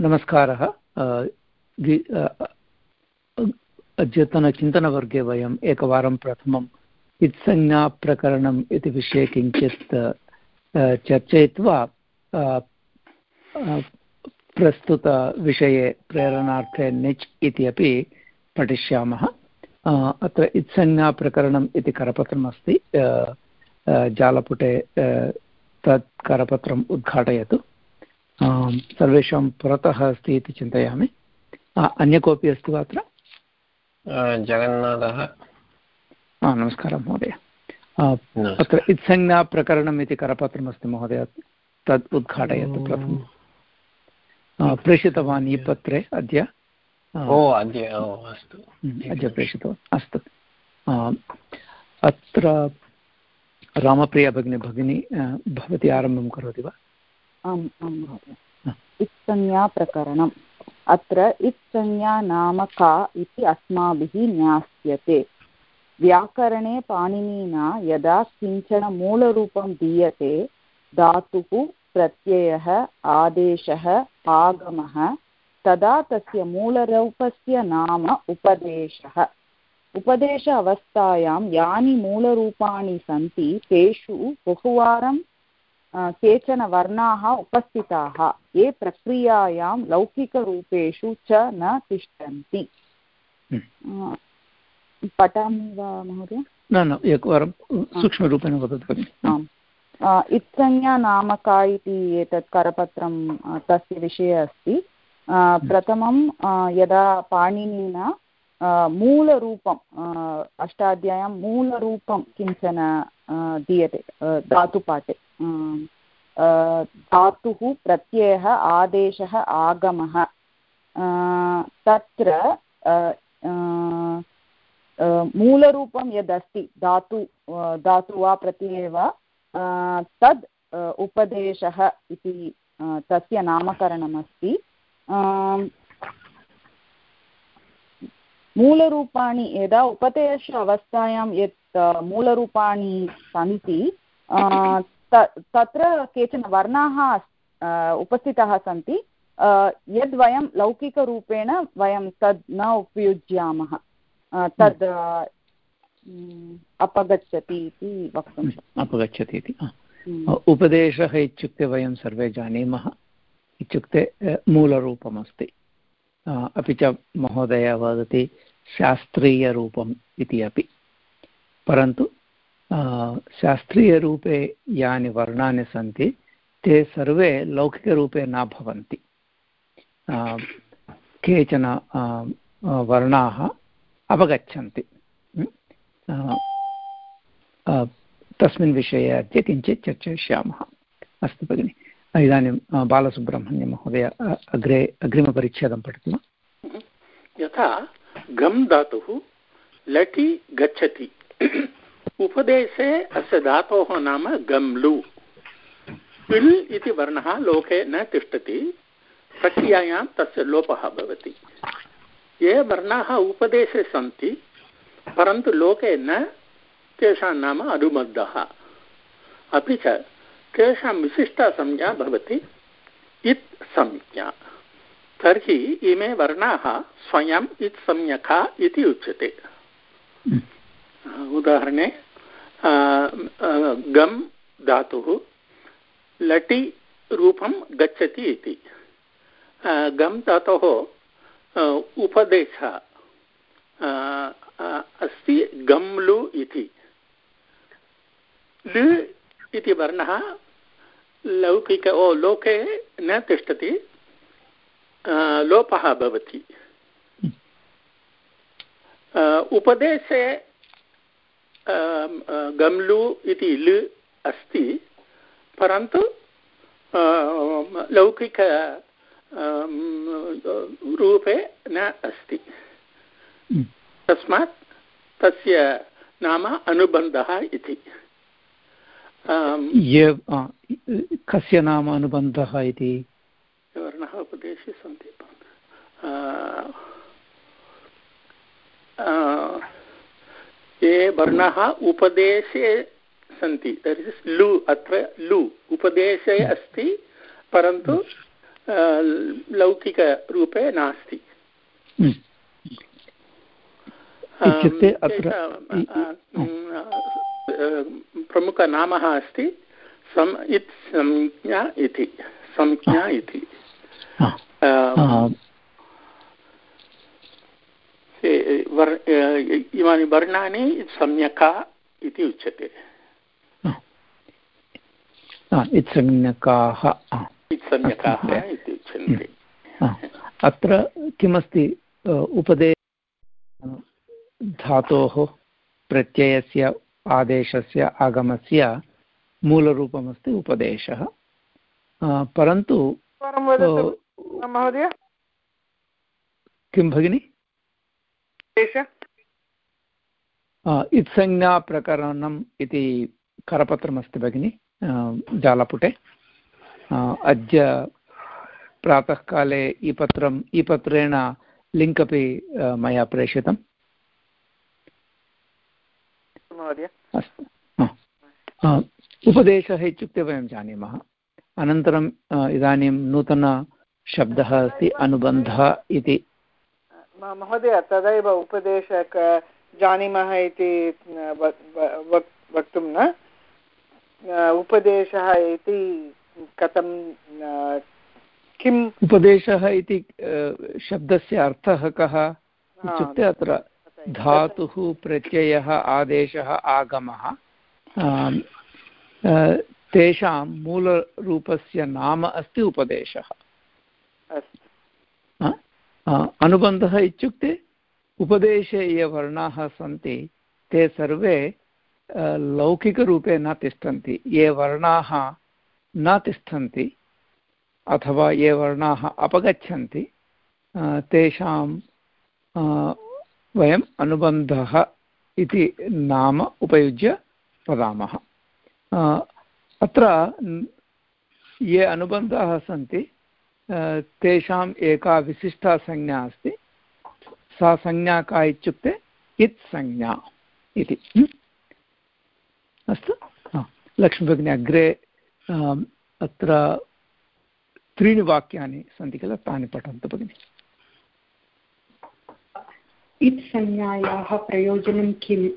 नमस्कारः। अद्यतनचिन्तनवर्गे वयम् एकवारं प्रथमम् इत्संज्ञाप्रकरणम् इति विषये किञ्चित् चर्चयित्वा प्रस्तुतविषये प्रेरणार्थे निच् इति अपि पठिष्यामः। अत्र इत्संज्ञाप्रकरणम् इति करपत्रमस्ति। जालपुटे तत् करपत्रम् उद्घाटयतु। सर्वेषां पुरतः अस्ति इति चिन्तयामि। अन्य कोऽपि अस्ति वा अत्र? जगन्नाथः। नमस्कारः महोदय। अत्र इत्संज्ञाप्रकरणम् इति करपत्रमस्ति महोदय। तद् उद्घाटयतु प्रथमं। प्रेषितवान् ई पत्रे अद्य। ओ अद्य अस्तु। अद्य प्रेषितवान्। अस्तु। अत्र रामप्रिया भगिनी भगिनी भवती आरम्भं करोति वा? आम् आं महोदय। इत्संज्ञाप्रकरणम् अत्र इत्संज्ञा नाम का इति अस्माभिः ज्ञास्यते। व्याकरणे पाणिनिना यदा किंचन मूलरूपं दीयते, धातुः प्रत्ययः, आदेशः, आगमः, तदा तस्य मूलरूपस्य नाम उपदेशः। उपदेश अवस्थायां यानि मूलरूपाणि सन्ति, तेषु बहुवारं केचन वर्णाः उपस्थिताः ये प्रक्रियायां लौकिकरूपेषु च न तिष्ठन्ति। हम्म। पठामि वा महोदय? न न एकवारं सूक्ष्मरूपेण वदतु आम्। इत्संज्ञा इति एतत् करपत्रं तस्य विषये अस्ति। प्रथमं यदा पाणिनिना मूलरूपम् अष्टाध्याय्यां मूलरूपं किंचन दीयते धातुपाठे धातुः प्रत्ययः आदेशः आगमः तत्र मूलरूपं यदस्ति धातु धातु वा प्रत्यये वा तद् उपदेशः इति तस्य नामकरणमस्ति मूलरूपाणि यदा उपदेश अवस्थायां यत् मूलरूपाणि सन्ति तत्र केचन वर्णाः उपस्थिताः सन्ति यद् वयं लौकिकरूपेण वयं तद् न उपयुज्यामः तद् अपगच्छति इति वक्तुं अपगच्छति इति उपदेशः इत्युक्ते वयं सर्वे जानीमः इत्युक्ते मूलरूपमस्ति। अपि च महोदय वदति शास्त्रीयरूपम् इति अपि। परन्तु शास्त्रीयरूपे यानि वर्णानि सन्ति, ते सर्वे लौकिकरूपे न भवन्ति। केचन वर्णाः अपगच्छन्ति तस्मिन् विषये अद्य किञ्चित् चर्चयिष्यामः। अस्तु भगिनि, इदानीं बालसुब्रह्मण्यमहोदय अग्रे अग्रिमपरिच्छेदं पठति वा यथा गम् धातुः लटि गच्छति। उपदेशे अस्य धातोः नाम गम् लु पिल् इति वर्णः लोके न तिष्ठति, प्रक्रियायां तस्य लोपः भवति। ये वर्णाः उपदेशे सन्ति, परन्तु लोके न, तेषां नाम अनुबद्धः अपि च, तेषां विशिष्टा संज्ञा भवति, इत् संज्ञा। तर्हि इमे वर्णाः स्वयम् इत् संज्ञका इति उच्यते। उदाहरणे गम् धातुः लटि रूपं गच्छति इति। गम् धातोः उपदेशः अस्ति गम्लु इति। लृ इति वर्णः लौकिक ओ लोके न तिष्ठति। लोपः भवति। उपदेशे गम्लु इति लृ अस्ति परन्तु लौकिक रूपे न अस्ति। तस्मात् तस्य नाम अनुबन्धः इति। कस्य नाम अनुबन्धः इति? वर्णः उपदेशे सन्ति ये वर्णः उपदेशे सन्ति। तर्हि लु अत्र लु उपदेशे अस्ति परन्तु लौकिकरूपे नास्ति। इत्युक्ते अत्र प्रमुखनामः अस्ति सम् इत् संज्ञा इति। संज्ञा इति। इमानि वर्णानि सम्यका इति उच्यते। इत्संज्ञकाः इत्संज्ञकाः इति उच्यन्ते। अत्र किमस्ति उपदे धातोः प्रत्ययस्य आदेशस्य आगमस्य मूलरूपमस्ति उपदेशः। परन्तु महोदय? किं भगिनि? इत्संज्ञाप्रकरणम् इति करपत्रमस्ति भगिनि जालपुटे। अद्य प्रातःकाले ई पत्रम् ई पत्रेण लिङ्क् अपि मया प्रेषितम्। अस्तु। उपदेशः इत्युक्ते वयं जानीमः। अनन्तरम् इदानीं नूतनशब्दः अस्ति अनुबन्धः इति। महोदय तदैव उपदेशक जानीमः इति वक्तुं न? उपदेशः इति कथं किम्? उपदेशः इति शब्दस्य अर्थः कः? इत्युक्ते अत्र धातुः प्रत्ययः आदेशः आगमः। तेषां मूलरूपस्य नाम अस्ति उपदेशः। अनुबन्धः इत्युक्ते उपदेशे ये वर्णाः सन्ति ते सर्वे लौकिकरूपे न तिष्ठन्ति। ये वर्णाः न तिष्ठन्ति अथवा ये वर्णाः अपगच्छन्ति तेषां वयम् अनुबन्धः इति नाम उपयुज्य वदामः। अत्र ये अनुबन्धाः सन्ति तेषाम् एका विशिष्टा संज्ञा अस्ति, सा संज्ञा का इत्युक्ते इत् संज्ञा इति। अस्तु? लक्ष्मीभगिनी अग्रे अत्र त्रीणि वाक्यानि सन्ति किल? तानि पठन्तु भगिनि। इत् प्रयोजनं किम्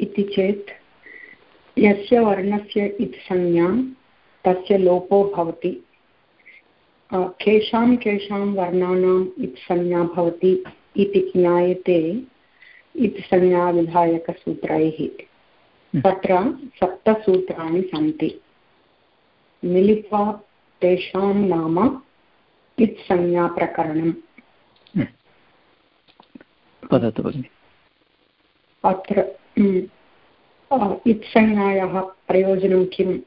इति चेत् यस्य वर्णस्य इत् संज्ञा तस्य लोपो भवति। केषां केषां वर्णानाम् इत् संज्ञा भवति इति ज्ञायते इत् संज्ञाविधायकसूत्रैः हम्म। तत्र सप्तसूत्राणि सन्ति। मिलित्वा तेषां नाम इत् संज्ञाप्रकरणम् हम्म। वदतु भगिनि। अत्र हम्म, इत्संज्ञायाः प्रयोजनं किम्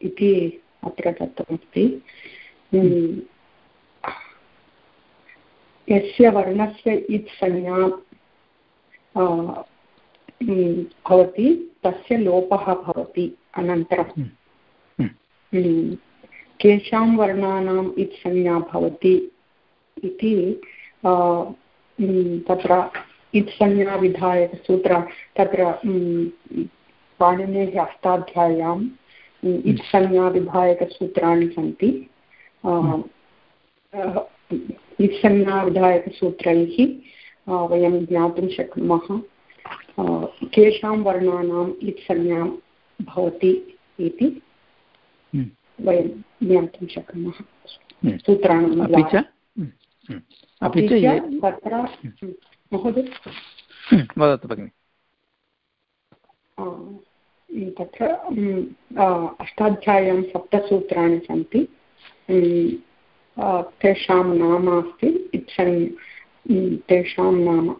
इति अत्र दत्तमस्ति। यस्य वर्णस्य इत् संज्ञा भवति तस्य लोपः भवति अनन्तरं केषां वर्णानाम् इत् संज्ञा भवति इति तत्र इत्संज्ञाविधायकसूत्र तत्र पाणिनेः अष्टाध्याय्याम् इत्संज्ञाविधायकसूत्राणि सन्ति। इत्संज्ञाविधायकसूत्रैः वयं ज्ञातुं शक्नुमः। केषां वर्णानाम् इत्संज्ञा भवति इति वयं ज्ञातुं शक्नुमः। सूत्राणां अपि च? तत्र महोदय? वदतु भगिनि। तत्र अष्टाध्याय्यां सप्तसूत्राणि सन्ति. तेषां नाम अस्ति इत्सन् तेषां नाम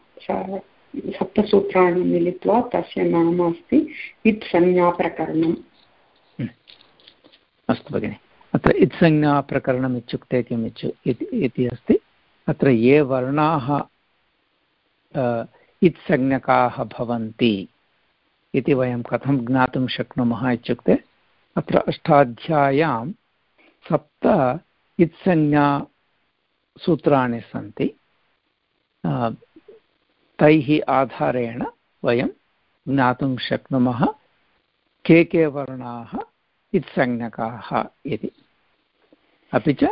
सप्तसूत्राणि मिलित्वा तस्य नाम अस्ति, इत्संज्ञाप्रकरणम्. अस्तु भगिनि. अत्र इत्संज्ञाप्रकरणम् इत्युक्ते किम् इच्छु, इति अस्ति. अत्र ये वर्णाः इत्संज्ञकाः भवन्ति इति वयं कथं ज्ञातुं शक्नुमः इत्युक्ते अत्र अष्टाध्याय्यां सप्त इत्संज्ञासूत्राणि सन्ति। तैः आधारेण वयं ज्ञातुं शक्नुमः के के वर्णाः इत्संज्ञकाः इति। अपि च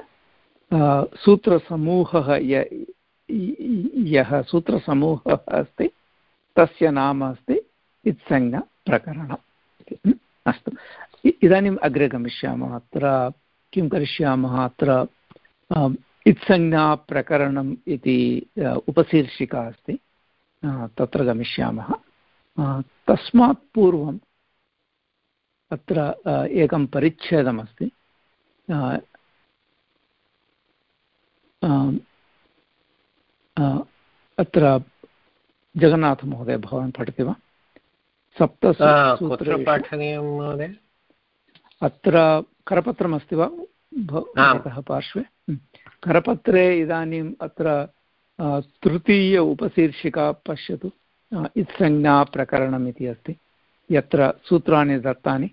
सूत्रसमूहः यः सूत्रसमूहः अस्ति, तस्य नाम अस्ति इत्संज्ञाप्रकरणम् अस्तु। इदानीम् अग्रे गमिष्यामः। अत्र किं करिष्यामः? अत्र इत्संज्ञाप्रकरणम् इति उपशीर्षिका अस्ति। तत्र गमिष्यामः। तस्मात् पूर्वम् अत्र एकं परिच्छेदमस्ति। अत्र जगन्नाथमहोदय भवान् पठति वा? सप्त पाठनीयं महोदय? अत्र करपत्रमस्ति वा? भवतः पार्श्वे? करपत्रे इदानीम् अत्र तृतीय उपशीर्षिका पश्यतु। इत्संज्ञाप्रकरणम् इति अस्ति। यत्र सूत्राणि दत्तानि।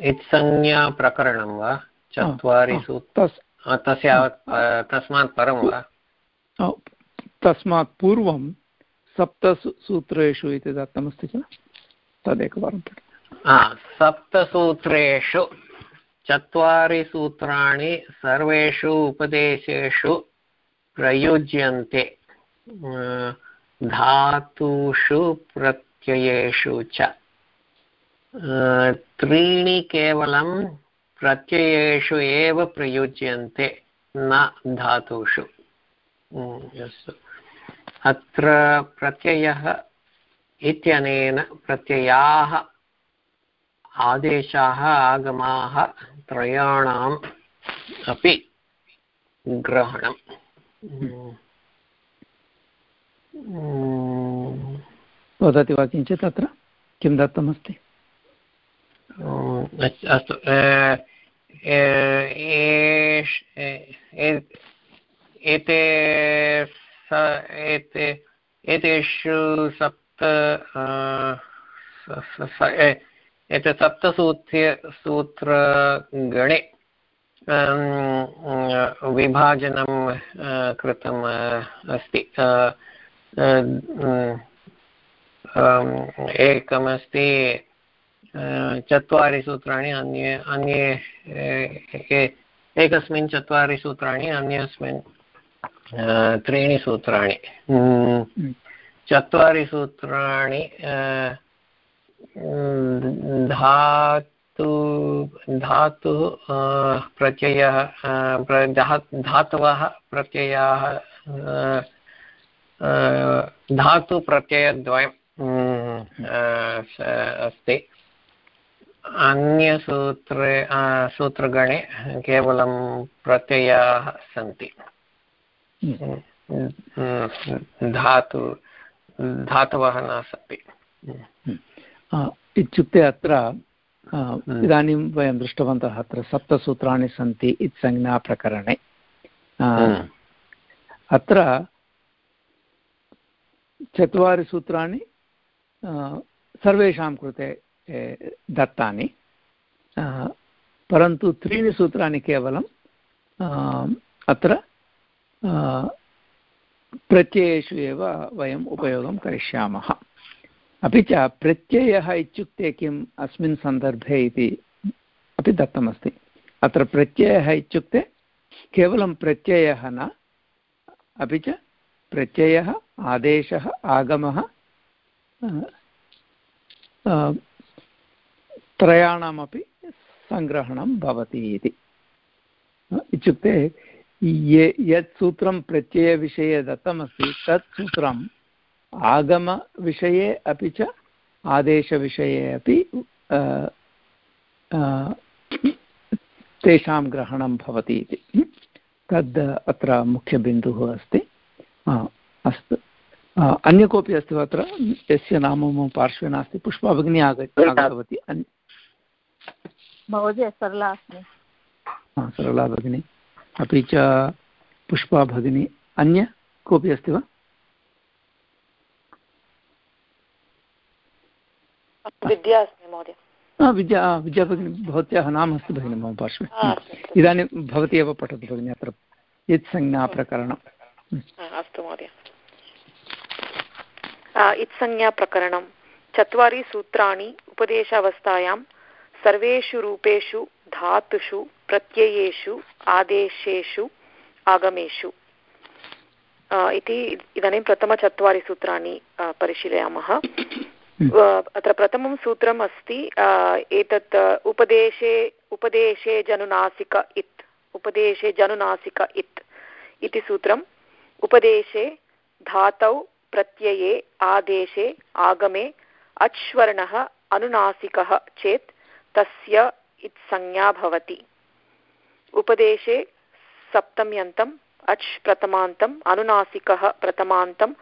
इत्संज्ञाप्रकरणं वा? चत्वारि तस्य तस्मात् परं वा? तस्मात् पूर्वं सप्तसूत्रेषु इति दत्तमस्ति किल? तदेकवारं सप्तसूत्रेषु चत्वारि सूत्राणि सर्वेषु उपदेशेषु प्रयुज्यन्ते। धातुषु प्रत्ययेषु च। त्रीणि केवलं प्रत्ययेषु एव प्रयुज्यन्ते न धातुषु। अस्तु अत्र प्रत्ययः इत्यनेन प्रत्ययाः आदेशाः आगमाः त्रयाणाम् अपि ग्रहणम्। वदति वा किञ्चित् अत्र? किं दत्तमस्ति? अस्तु। एते एतेषु सप्त एतत् सप्तसूत्रे सूत्रगणे विभाजनं कृतम् अस्ति एकमस्ति चत्वारि सूत्राणि अन्ये अन्ये एकस्मिन् चत्वारि सूत्राणि अन्यस्मिन् त्रीणि सूत्राणि। चत्वारि सूत्राणि धातु धातुः प्रत्ययः धातवः प्रत्ययाः धातुप्रत्ययद्वयम् अस्ति। अन्यसूत्रे सूत्रगणे केवलं प्रत्ययाः सन्ति। धातु धातवः न सन्ति। इत्युक्ते अत्र इदानीं वयं दृष्टवन्तः अत्र सप्तसूत्राणि सन्ति इत्संज्ञाप्रकरणे अत्र चत्वारि सूत्राणि सर्वेषां कृते दत्तानि। परन्तु त्रीणि सूत्राणि केवलं अत्र प्रत्ययेषु एव वयम् उपयोगं करिष्यामः। अपि च प्रत्ययः इत्युक्ते किम् अस्मिन् सन्दर्भे इति अपि दत्तमस्ति। अत्र प्रत्ययः इत्युक्ते केवलं प्रत्ययः न, अपि च प्रत्ययः, आदेशः, आगमः त्रयाणामपि सङ्ग्रहणं भवति इति। इत्युक्ते ये यत् सूत्रं प्रत्ययविषये दत्तमस्ति तत् सूत्रम् आगमविषये अपि च आदेशविषये अपि तेषां ग्रहणं भवति इति। तद् अत्र मुख्यबिन्दुः अस्ति। अस्तु। अन्य कोऽपि अस्ति वा अत्र? यस्य नाम मम पार्श्वे नास्ति। पुष्पा भगिनी आग आगतवती। महोदय सरला अस्मि। सरला भगिनी। अपि च पुष्पा भगिनी अन्य कोऽपि अस्ति वा? विद्या अस्मि महोदय। विद्या विद्या भगिनी भवत्याः नाम अस्ति भगिनि मम पार्श्वे। इदानीं भवती एव पठतु भगिनि अत्र यत् संज्ञाप्रकरणम् अस्तु महोदय। इत्संज्ञाप्रकरणं चत्वारि सूत्राणि उपदेशावस्थायां सर्वेषु रूपेषु धातुषु प्रत्ययेषु आदेशेषु आगमेषु। इति इदानीं प्रथमचत्वारि सूत्राणि परिशीलयामः। अत्र प्रथमं सूत्रम् अस्ति एतत् उपदेशे उपदेशे जनुनासिक इत् उपदेशे जनुनासिक इत् इति सूत्रम्। उपदेशे धातौ प्रत्यये आदेशे आगमे अच्वर्णः अनुनासिकः चेत् तस्य इत्संज्ञा भवति। उपदेशे सप्तम्यन्तम्, अच् प्रथमान्तम्, अनुनासिकः प्रथमान्तम्,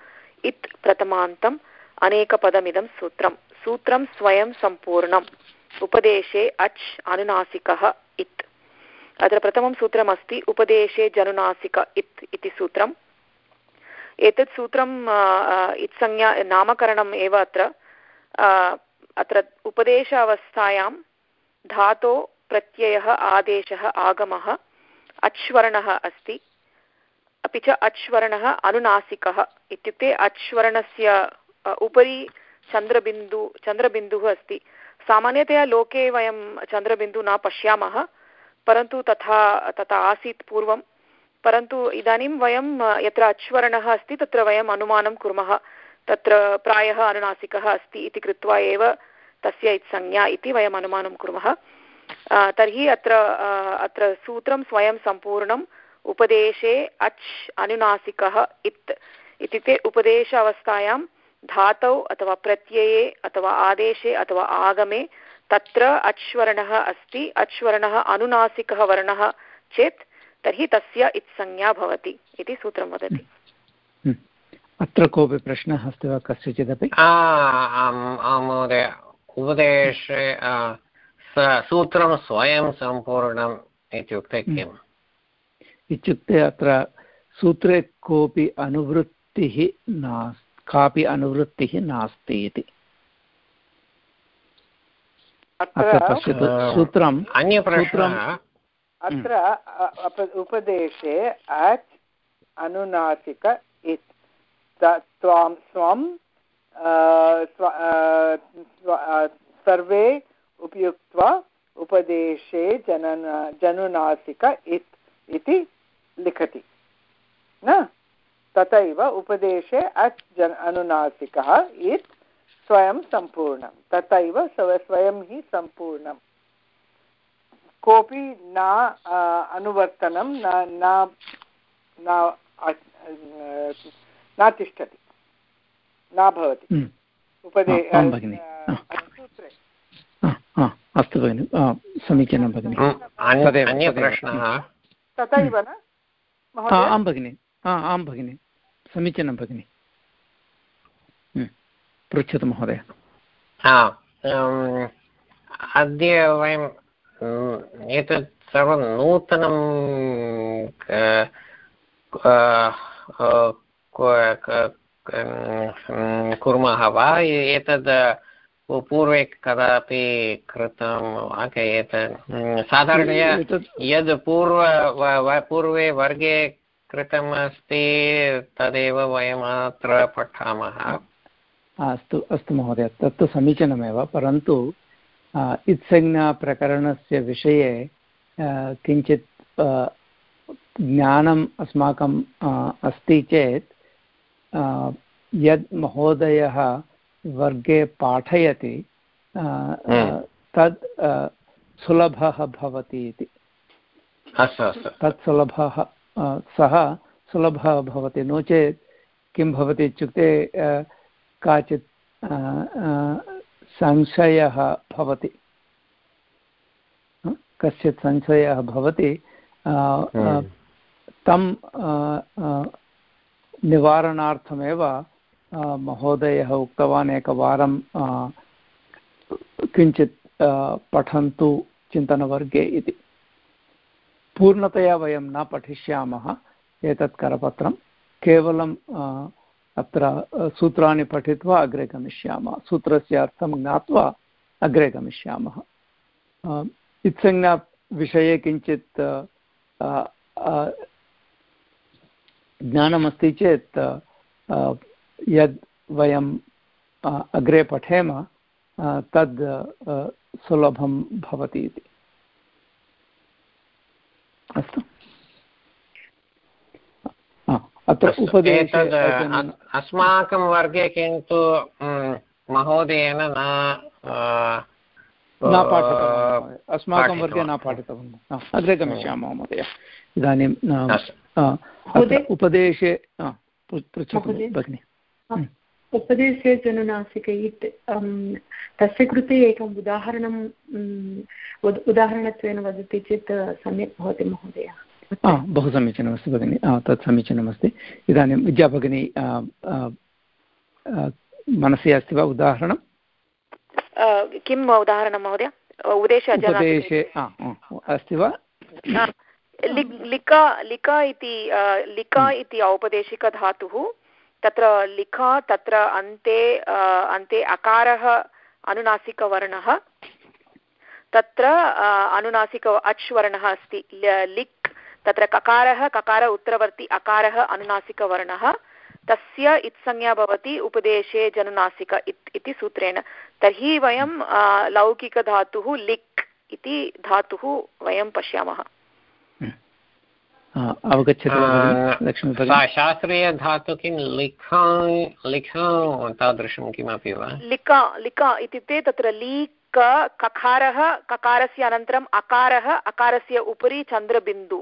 इत् प्रथमान्तम्, अनेकपदमिदं सूत्रं सूत्रं स्वयं सम्पूर्णम्। उपदेशे अच् अनुनासिकः इत्। अत्र प्रथमं सूत्रमस्ति, उपदेशे जनुनासिक इत् इति सूत्रम्। एतत् सूत्रम् इत्संज्ञा नामकरणम् एव अत्र। अत्र उपदेश अवस्थायां धातो प्रत्ययः आदेशः आगमः, अच्वर्णः अस्ति। अपि च अच्वर्णः अनुनासिकः इत्युक्ते अच्वर्णस्य उपरि चन्द्रबिन्दु, चन्द्रबिन्दुः अस्ति। सामान्यतया लोके वयं चन्द्रबिन्दु न पश्यामः, परन्तु तथा तथा आसीत् पूर्वं। परन्तु इदानीं वयं, यत्र अच्वर्णः अस्ति, तत्र वयम् अनुमानं कुर्मः। तत्र प्रायः अनुनासिकः अस्ति इति कृत्वा एव तस्य इत्संज्ञा इति वयम् अनुमानं कुर्मः। तर्हि अत्र अत्र सूत्रं स्वयं सम्पूर्णम् उपदेशे अच् अनुनासिकः इत् इत्युक्ते उपदेश अवस्थायां धातौ अथवा प्रत्यये अथवा आदेशे अथवा आगमे तत्र अच्वर्णः अस्ति अच्वर्णः अनुनासिकः वर्णः चेत् तर्हि तस्य इत्संज्ञा भवति इति सूत्रं वदति। हम्म। अत्र कोऽपि प्रश्नः अस्ति वा कस्यचिदपि? महोदय। उपदेशे सूत्रं स्वयं सम्पूर्णम् इत्युक्ते। किम् इत्युक्ते अत्र सूत्रे कोऽपि अनुवृत्तिः नास्ति कापि अनुवृत्तिः नास्ति इति अत्र पश्यतु सूत्रम् अन्यसूत्रम् अत्र उपदेशे अच् अनुनासिक इत् त्वां स्वं सर्वे उपयुक्त्वा उपदेशे जनन, जनुनासिक इत्, इति लिखति। न? तथैव उपदेशे अच् जन, अनुनासिकः इत् स्वयं सम्पूर्णं तथैव स्वयं हि सम्पूर्णं कोऽपि न अनुवर्तनं न न तिष्ठति। न भवति। हम्म। उपदे सूत्रे। अस्तु भगिनि समीचीनं भगिनि। तथैव न आं भगिनि। आं भगिनि। समीचीनं भगिनि। हम्म, पृच्छतु महोदय। अद्य वयं एतत् सर्वं नूतनं कुर्मः वा एतद् पूर्वे कदापि कृतं एतत् साधारणतया यद् पूर्व पूर्वे वर्गे कृतम् अस्ति तदेव वयम् अत्र पठामः अस्तु अस्तु महोदय तत्तु समीचीनमेव परन्तु इत्संज्ञाप्रकरणस्य विषये किञ्चित् ज्ञानम् अस्माकं अस्ति चेत् यद् महोदयः वर्गे पाठयति तद् सुलभः भवति इति। तत् सुलभः सः सुलभः भवति। नो चेत् किं भवति इत्युक्ते काचित् संशयः भवति। कश्चित् संशयः भवति तं निवारणार्थमेव महोदयः उक्तवान् एकवारं किञ्चित् पठन्तु चिन्तनवर्गे इति। पूर्णतया वयं न पठिष्यामः एतत् करपत्रं, केवलं अत्र सूत्राणि पठित्वा अग्रे गमिष्यामः। सूत्रस्य अर्थं ज्ञात्वा अग्रे गमिष्यामः। इत्संज्ञाविषये किञ्चित् ज्ञानमस्ति चेत् यद् वयं अग्रे पठेम तद् सुलभं भवति इति। अस्तु। अत्र उपदेशे अस्माकं वर्गे किन्तु महोदयेन न न पाठितवान् अस्माकं वर्गे न पाठितवान्। अग्रे गमिष्यामः महोदय। इदानीं उपदेशे भगिनि। उपदेशे जननासिक इत् तस्य कृते एकम् उदाहरणं उदाहरणत्वेन वदति चेत् सम्यक् भवति महोदय। बहु समीचीनमस्ति भगिनि। तत् समीचीनमस्ति। इदानीं विद्याभगिनी मनसि अस्ति वा उदाहरणं? किम् उदाहरणं महोदय? उपदेशे उपदेशे अस्ति वा? लिका लिका इति लिका इति औपदेशिकधातुः तत्र लिखा तत्र अन्ते अन्ते अकारः अनुनासिकवर्णः तत्र अनुनासिक अच् वर्णः अस्ति लिक् तत्र ककारः ककार उत्तरवर्ति अकारः अनुनासिकवर्णः तस्य इत्संज्ञा भवति उपदेशे जनुनासिक इति सूत्रेण। तर्हि वयं लौकिकधातुः लिक् इति धातुः वयं पश्यामः। अवगच्छति शास्त्रीयधातु किं लिखा लिखा तादृशं किमपि वा? लिका लिका इत्युक्ते तत्र लीक ककारः ककारस्य अनन्तरम् अकारः अकारस्य उपरि चन्द्रबिन्दु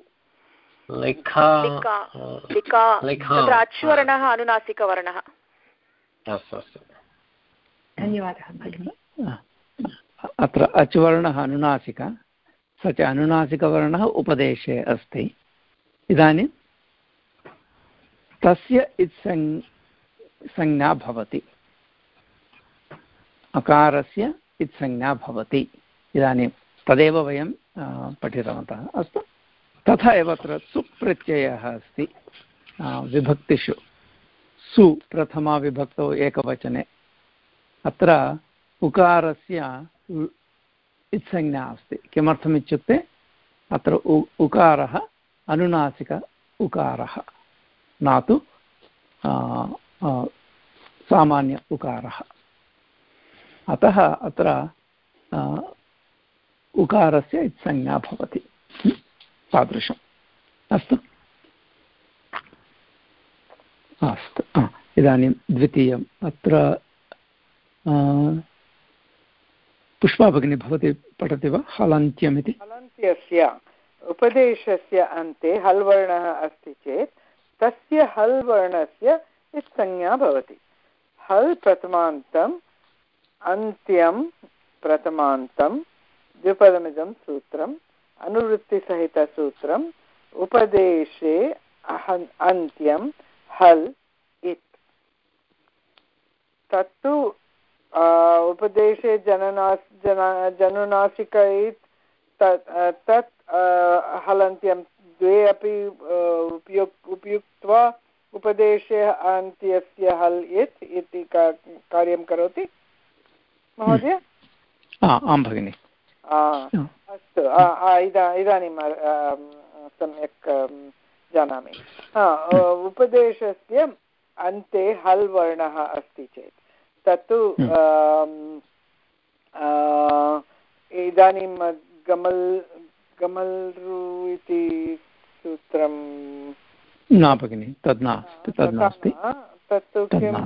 तत्र अच्वर्णः अनुनासिकवर्णः अस्तु अस्तु धन्यवादः भगिनि अत्र अचुवर्णः अनुनासिक स च अनुनासिकवर्णः उपदेशे अस्ति इदानीं तस्य इत्सं संज्ञा भवति। अकारस्य इत्संज्ञा भवति। इदानीं तदेव वयं पठितवन्तः। अस्तु। तथा एव अत्र सुप्रत्ययः अस्ति। विभक्तिषु। सु प्रथमाविभक्तौ एकवचने। अत्र उकारस्य इत्संज्ञा अस्ति। किमर्थमित्युक्ते? अत्र उ, उकारः अनुनासिक उकारः। न तु सामान्य उकारः। अतः अत्र उकारस्य इत्संज्ञा भवति। तादृशम्। अस्तु। अस्तु। इदानीं द्वितीयम्। अत्र पुष्पा भगिनी भवती पठति वा? हलन्त्यमिति हलन्त्यस्य। उपदेशस्य अन्ते हल् वर्णः अस्ति चेत्, तस्य हल् वर्णस्य इत्संज्ञा भवति। हल् प्रथमान्तम् अन्त्यं प्रथमान्तं, द्विपदमिदं सूत्रम्, अनुवृत्तिसहितसूत्रम्, उपदेशे अन्त्यं हल्, इत्। तत्तु उपदेशे जननास्, जन, जनुनासिक इत् तत् हलन्त्यं द्वे अपि उपयुक् उपयुक्त्वा उपदेशे अन्त्यस्य हल् इत् इति कार्यं करोति। महोदय? आं भगिनि। अस्तु इदानीं सम्यक् जानामि। उपदेशस्य अन्ते हल् वर्णः अस्ति चेत्। तत्तु इदानीं गमल् गमल्रु इति सूत्रं न भगिनि तद् नास्ति तद् नास्ति तत्तु किम्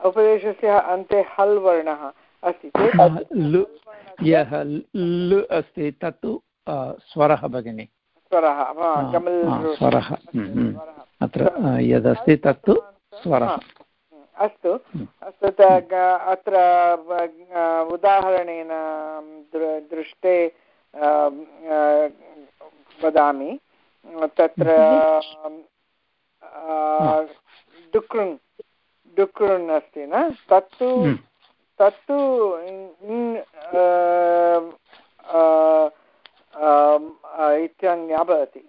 उपदेशस्य अन्ते हल् वर्णः अस्ति चेत् यः लु अस्ति तत्तु स्वरः भगिनि स्वरः स्वरः अत्र यदस्ति तत्तु स्वरः अस्तु अस्तु अत्र उदाहरणेन दृष्टे वदामि। तत्र डुक्रुन् डुक्रुन् अस्ति न? तत्तु तत्तु इत्संज्ञा भवति।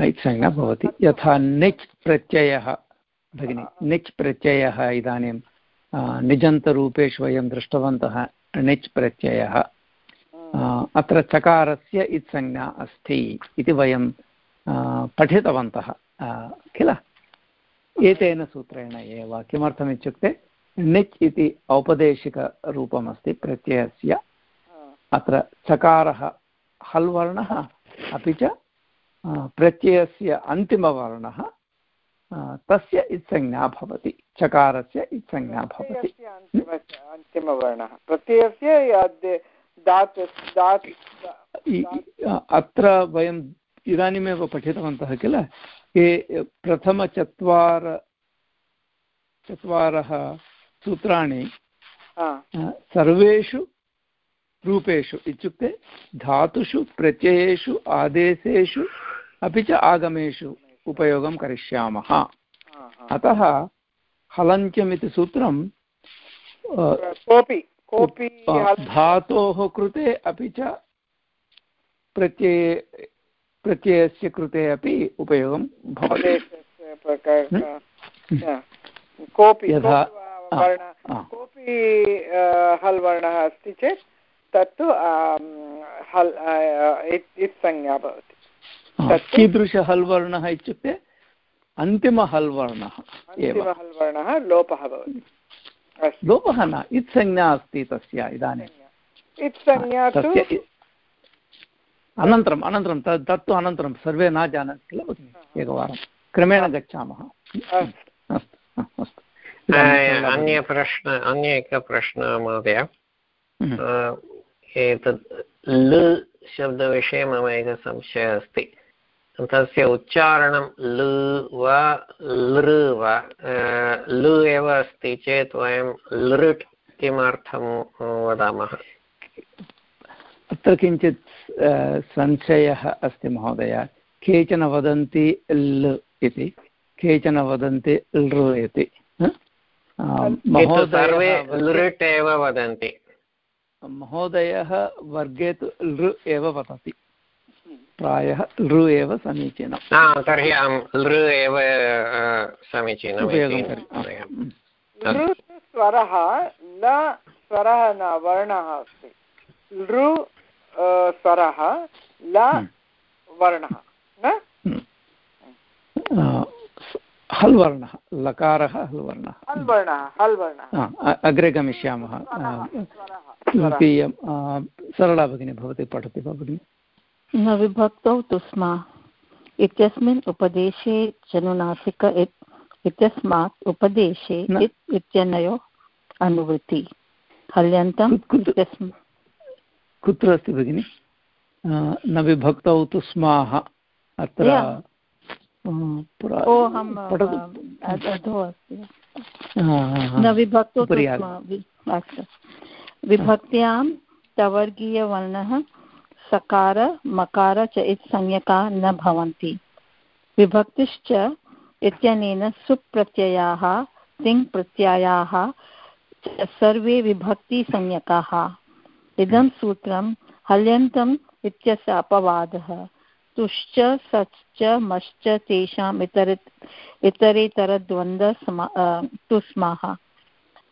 इत्संज्ञा भवति। यथा निच् प्रत्ययः भगिनि निच् प्रत्ययः इदानीं निजन्तरूपेषु वयं दृष्टवन्तः निच् प्रत्ययः। अत्र चकारस्य इत्संज्ञा अस्ति इति वयं पठितवन्तः किल? एतेन सूत्रेण एव किमर्थमित्युक्ते णिच् इति औपदेशिकरूपमस्ति प्रत्ययस्य। अत्र चकारः हल् वर्णः अपि च प्रत्ययस्य अन्तिमवर्णः तस्य इत्संज्ञा भवति चकारस्य इत्संज्ञा भवति। अन्तिमवर्णः। प्रत्ययस्य अत्र वयम् इदानीमेव पठितवन्तः किल ये प्रथमचत्वार चत्वारः सूत्राणि सर्वेषु रूपेषु इत्युक्ते धातुषु प्रत्ययेषु आदेशेषु अपि च आगमेषु उपयोगं करिष्यामः अतः हलन्त्यम् इति सूत्रं कोऽपि कोऽपि धातोः कृते अपि च प्रत्यये प्रत्ययस्य कृते अपि उपयोगं भवति। कोऽपि कोऽपि हल् वर्णः अस्ति चेत् तत्तु हल् इत्संज्ञा भवति। कीदृश हल् वर्णः इत्युक्ते अन्तिम हल् वर्णः हल् वर्णः लोपः भवति। लोपः न इत्संज्ञा अस्ति तस्य इदानीम् इत्संज्ञा अनन्तरम् अनन्तरं तत् तत्तु अनन्तरं सर्वे न जानन्ति किल भगिनि? एकवारं। क्रमेण गच्छामः। अस्तु। अस्तु अन्यप्रश्न अन्य एकः प्रश्नः महोदय। हम्म। एतत् ल शब्दविषये मम एकः संशयः अस्ति। तस्य उच्चारणं लृ वा लृ वा लृ एव अस्ति चेत् वयं लृट् किमर्थं वदामः? अत्र किञ्चित् संशयः अस्ति महोदय। केचन वदन्ति लृ इति केचन वदन्ति लृ इति। सर्वे लृट् एव वदन्ति। महोदयः वर्गे तु लृ एव वदति। प्रायः लृ एव समीचीनं तर्हि अहं लृ एव समीचीनम् स्वरः न स्वरः न वर्णः अस्ति। लृ स्वरः ल वर्णः। न? हल् वर्णः लकारः हल् वर्णः हल् वर्णः हल् वर्णः अग्रे गमिष्यामः। सरला भगिनी भवती पठति वा भगिनि? न विभक्तौ तुस्मा। इत्यस्मिन् उपदेशे जनुनासिक इत्यस्मात् उपदेशे इत्यनयो अनुवृत्ति। हल्यन्तं कुत्र अस्ति भगिनि? न विभक्तौ तुस्माः। अत्र न विभक्तो विभक्त्यां तवर्गीयवर्णः सकार, मकार च इत्संज्ञका न भवन्ति। विभक्तिश्च इत्यनेन सुप्रत्ययाः तिङ्प्रत्ययाः सर्वे विभक्तिसंज्ञकाः इदं सूत्रं हल्यन्तम् इत्यस्य अपवादः। तुश्च, सच्च, मश्च तेषाम् इतर इतरेतरद्वन्द्व तुस्माः।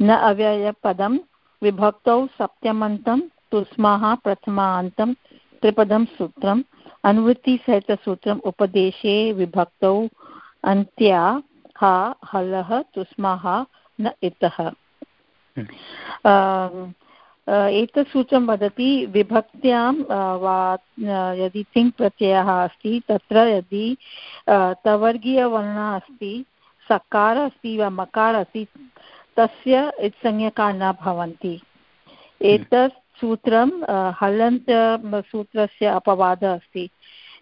न अव्ययपदं विभक्तौ सप्तमन्तं, तुस्माः प्रथमान्तं त्रिपदं सूत्रम् अनुवृत्तिसहितसूत्रम् उपदेशे विभक्तौ अन्त्या हा हलः तुस्माः न इतः। हम्म। एतत् सूत्रं वदति विभक्त्यां वा यदि तिङ् प्रत्ययः अस्ति तत्र यदि तवर्गीयवर्णः अस्ति सकार अस्ति वा मकार अस्ति तस्य इत्संज्ञका न भवन्ति। एतत् सूत्रं हलन्त सूत्रस्य अपवादः अस्ति।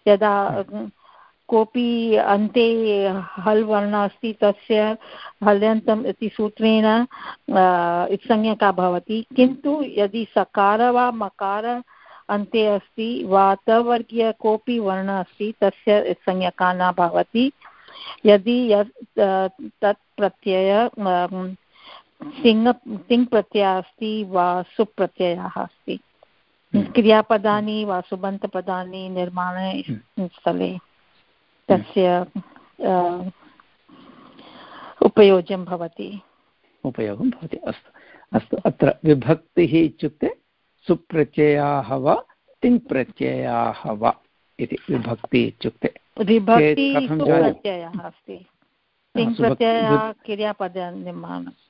यदा कोऽपि अन्ते हल् वर्णः अस्ति, तस्य हल्यन्तम् इति सूत्रेण संज्ञका भवति। किन्तु यदि सकार वा मकार अन्ते अस्ति, वा तवर्गीय कोऽपि वर्णः अस्ति, तस्य संज्ञका न भवति। यदि यत् तत् प्रत्यय तिङ् तिङ् प्रत्ययः अस्ति वा सुप्रत्ययः अस्ति। हम्म। क्रियापदानि वा सुबन्तपदानि निर्माणे हम्म। स्थले तस्य उपयोज्यं भवति। उपयोगं भवति अस्तु। अस्तु अत्र विभक्तिः इत्युक्ते सुप्रत्ययाः वा तिङ्प्रत्ययाः वा इति विभक्ति इत्युक्ते। विभक्ति अस्ति। तिङ्प्रत्ययः क्रियापदनिर्माणं फले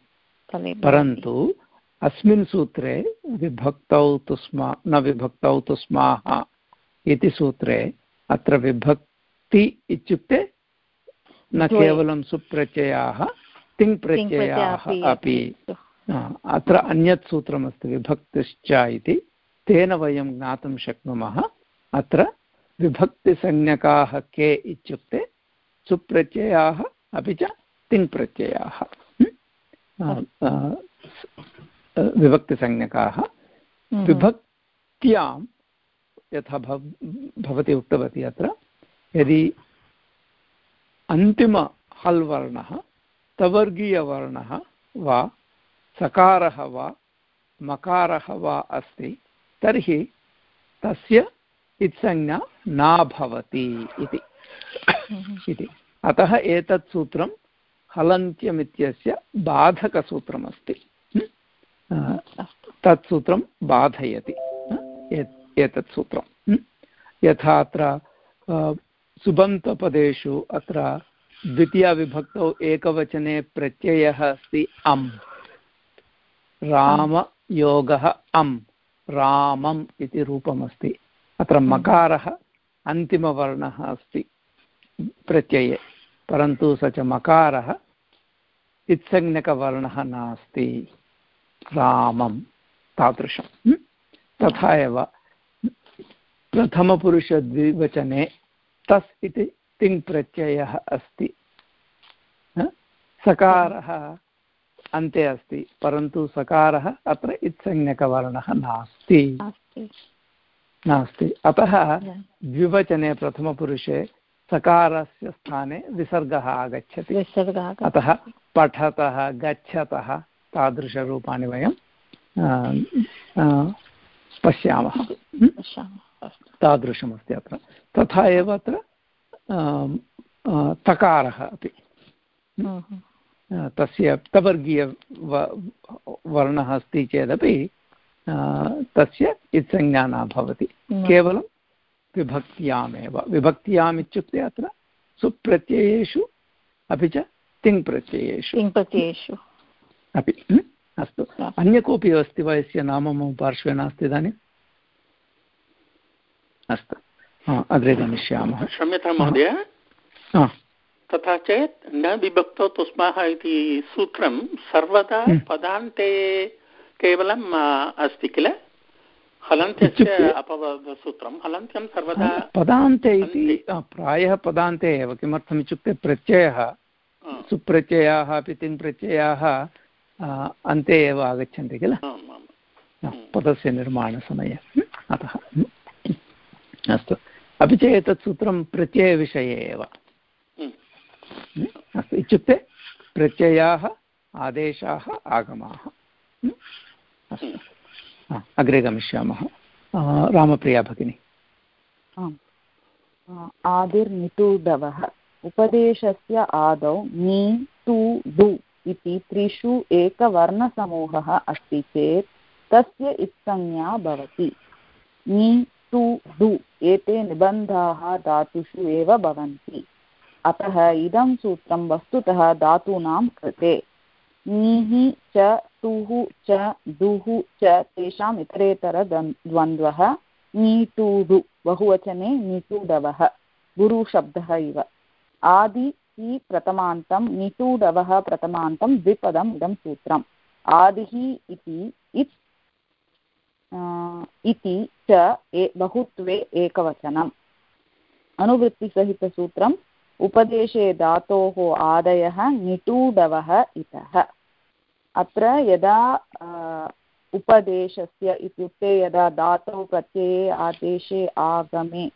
परन्तु अस्मिन् सूत्रे विभक्तौ तु स्म न विभक्तौ तु स्माः इति सूत्रे अत्र विभक्ति इत्युक्ते न केवलं सुप्रत्ययाः तिङ्प्रत्ययाः अपि। अत्र अन्यत् सूत्रमस्ति विभक्तिश्च इति। तेन वयं ज्ञातुं शक्नुमः। अत्र विभक्तिसंज्ञकाः के इत्युक्ते सुप्रत्ययाः अपि च तिङ्प्रत्ययाः। विभक्तिसंज्ञकाः। विभक्त्यां यथा भव भवती उक्तवती अत्र यदि अन्तिम हल् वर्णः तवर्गीयवर्णः वा सकारः वा मकारः वा अस्ति तर्हि तस्य इत्संज्ञा न भवति इति इति अतः एतत् सूत्रं हलन्त्यमित्यस्य बाधकसूत्रमस्ति। तत् सूत्रं बाधयति। एतत् सूत्रं यथा अत्र सुबन्तपदेषु अत्र द्वितीयाविभक्तौ एकवचने प्रत्ययः अस्ति अम्। रामयोगः अम्। रामम् इति रूपमस्ति। अत्र मकारः अन्तिमवर्णः अस्ति प्रत्यये। परन्तु स च मकारः इत्संज्ञकवर्णः नास्ति। रामं तादृशं। तथा एव प्रथमपुरुषद्विवचने तस् इति तिङ्प्रत्ययः अस्ति। सकारः अन्ते अस्ति परन्तु सकारः अत्र इत्संज्ञकवर्णः नास्ति। नास्ति। अतः द्विवचने प्रथमपुरुषे सकारस्य स्थाने विसर्गः आगच्छति। अतः पठतः गच्छतः तादृशरूपाणि वयं पश्यामः। तादृशमस्ति अत्र। तथा एव अत्र तकारः अपि। तस्य तवर्गीय वर्णः अस्ति चेदपि तस्य इत्संज्ञा न भवति। केवलं विभक्त्यामेव। विभक्त्याम् इत्युक्ते अत्र सुप्रत्ययेषु अपि च तिङ्प्रत्ययेषु। तिङ्प्रत्ययेषु। अपि अस्तु। अन्य कोऽपि अस्ति वा यस्य नाम मम पार्श्वे नास्ति इदानीम् अस्तु। अग्रे गमिष्यामः। क्षम्यतां महोदय। तथा चेत् न विभक्तौ तुस्माः इति सूत्रं सर्वदा पदान्ते केवलम् अस्ति किल? हलन्त्यस्य अपसूत्रं हलन्त्यं सर्वदा पदान्ते इति प्रायः पदान्ते एव। किमर्थम् इत्युक्ते प्रत्ययः। सुप्रत्ययाः अपि तिङ्प्रत्ययाः अन्ते एव आगच्छन्ति किल? पदस्य निर्माणसमये। अतः अस्तु। अपि च एतत् सूत्रं प्रत्ययविषये एव। अस्तु। इत्युक्ते प्रत्ययाः आदेशाः आगमाः। अस्तु। अग्रे गमिष्यामः। रामप्रिया भगिनी। आदिर्निटूडवः उपदेशस्य आदौ नि टु डु इति त्रिषु एकवर्णसमूहः अस्ति चेत् तस्य इत्संज्ञा भवति। नि टु डु एते निबन्धाः धातुषु एव भवन्ति। अतः इदं सूत्रं वस्तुतः धातूनां कृते। नीः च टुः च, दुः च, तेषाम् इतरेतरद्वन्द्वः नीटूडु बहुवचने निटूडवः गुरुशब्दः इव। आदि हि प्रथमान्तं निटूडवः प्रथमान्तं, द्विपदम् इदं सूत्रम्। आदिः इति, इत् इति च, ए, बहुत्वे एकवचनम्। अनुवृत्तिसहितसूत्रम्, उपदेशे धातोः आदयः निटूडवः इतः। अत्र यदा उपदेशस्य इत्युक्ते यदा धातौ प्रत्यये आदेशे आगमे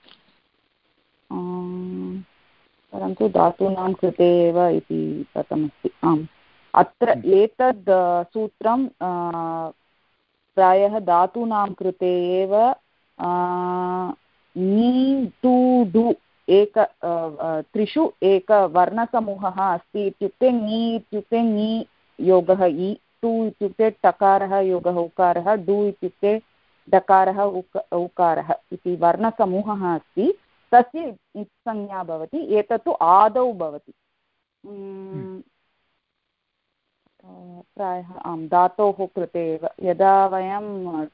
परन्तु धातूनां कृते एव इति दत्तमस्ति आम् अत्र हम्म। एतद् सूत्रं प्रायः धातूनां कृते एव नी टु डु एक त्रिषु एकवर्णसमूहः अस्ति इत्युक्ते ङी इत्युक्ते ङी योगः इ टु इत्युक्ते टकारः योगः उकारः डु इत्युक्ते डकारः उक उकारः इति वर्णसमूहः अस्ति। तस्य संज्ञा भवति एतत्तु आदौ भवति। प्रायः आं धातोः कृते एव। यदा वयं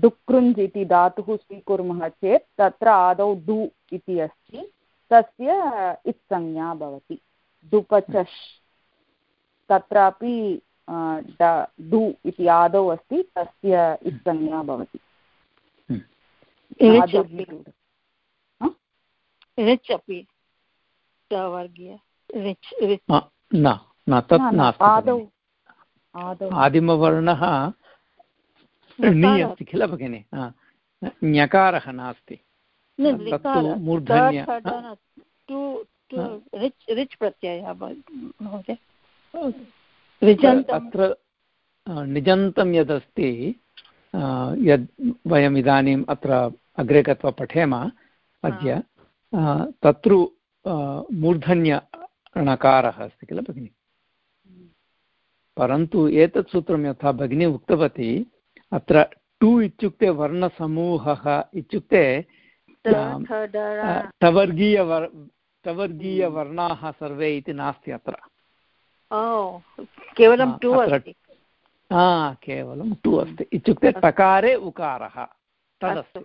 डुक्रुञ्ज् इति धातुः स्वीकुर्मः चेत् तत्र आदौ डु इति अस्ति। तस्य इत्संज्ञा भवति। डुपचष् तत्रापि डु इति आदौ अस्ति तस्य इत्संज्ञा भवति। रिच् अपि। वर्गीय न न तत् नास्ति आदिमवर्णः णि अस्ति किल भगिनि? ञकारः नास्ति। तत्तु मूर्धन्य रिच् प्रत्ययः महोदय। अत्र निजन्तं यदस्ति यद् वयम् इदानीम् अत्र अग्रे गत्वा पठेम अद्य तत्र मूर्धन्यणकारः अस्ति किल भगिनि? परन्तु एतत् सूत्रं यथा भगिनी उक्तवती अत्र टु इत्युक्ते वर्णसमूहः इत्युक्ते सवर्गीयवर् सवर्गीयवर्णाः सर्वे इति नास्ति अत्र। केवलं टु अस्ति. केवलं टु अस्ति. इत्युक्ते टकारे उकारः तदस्ति.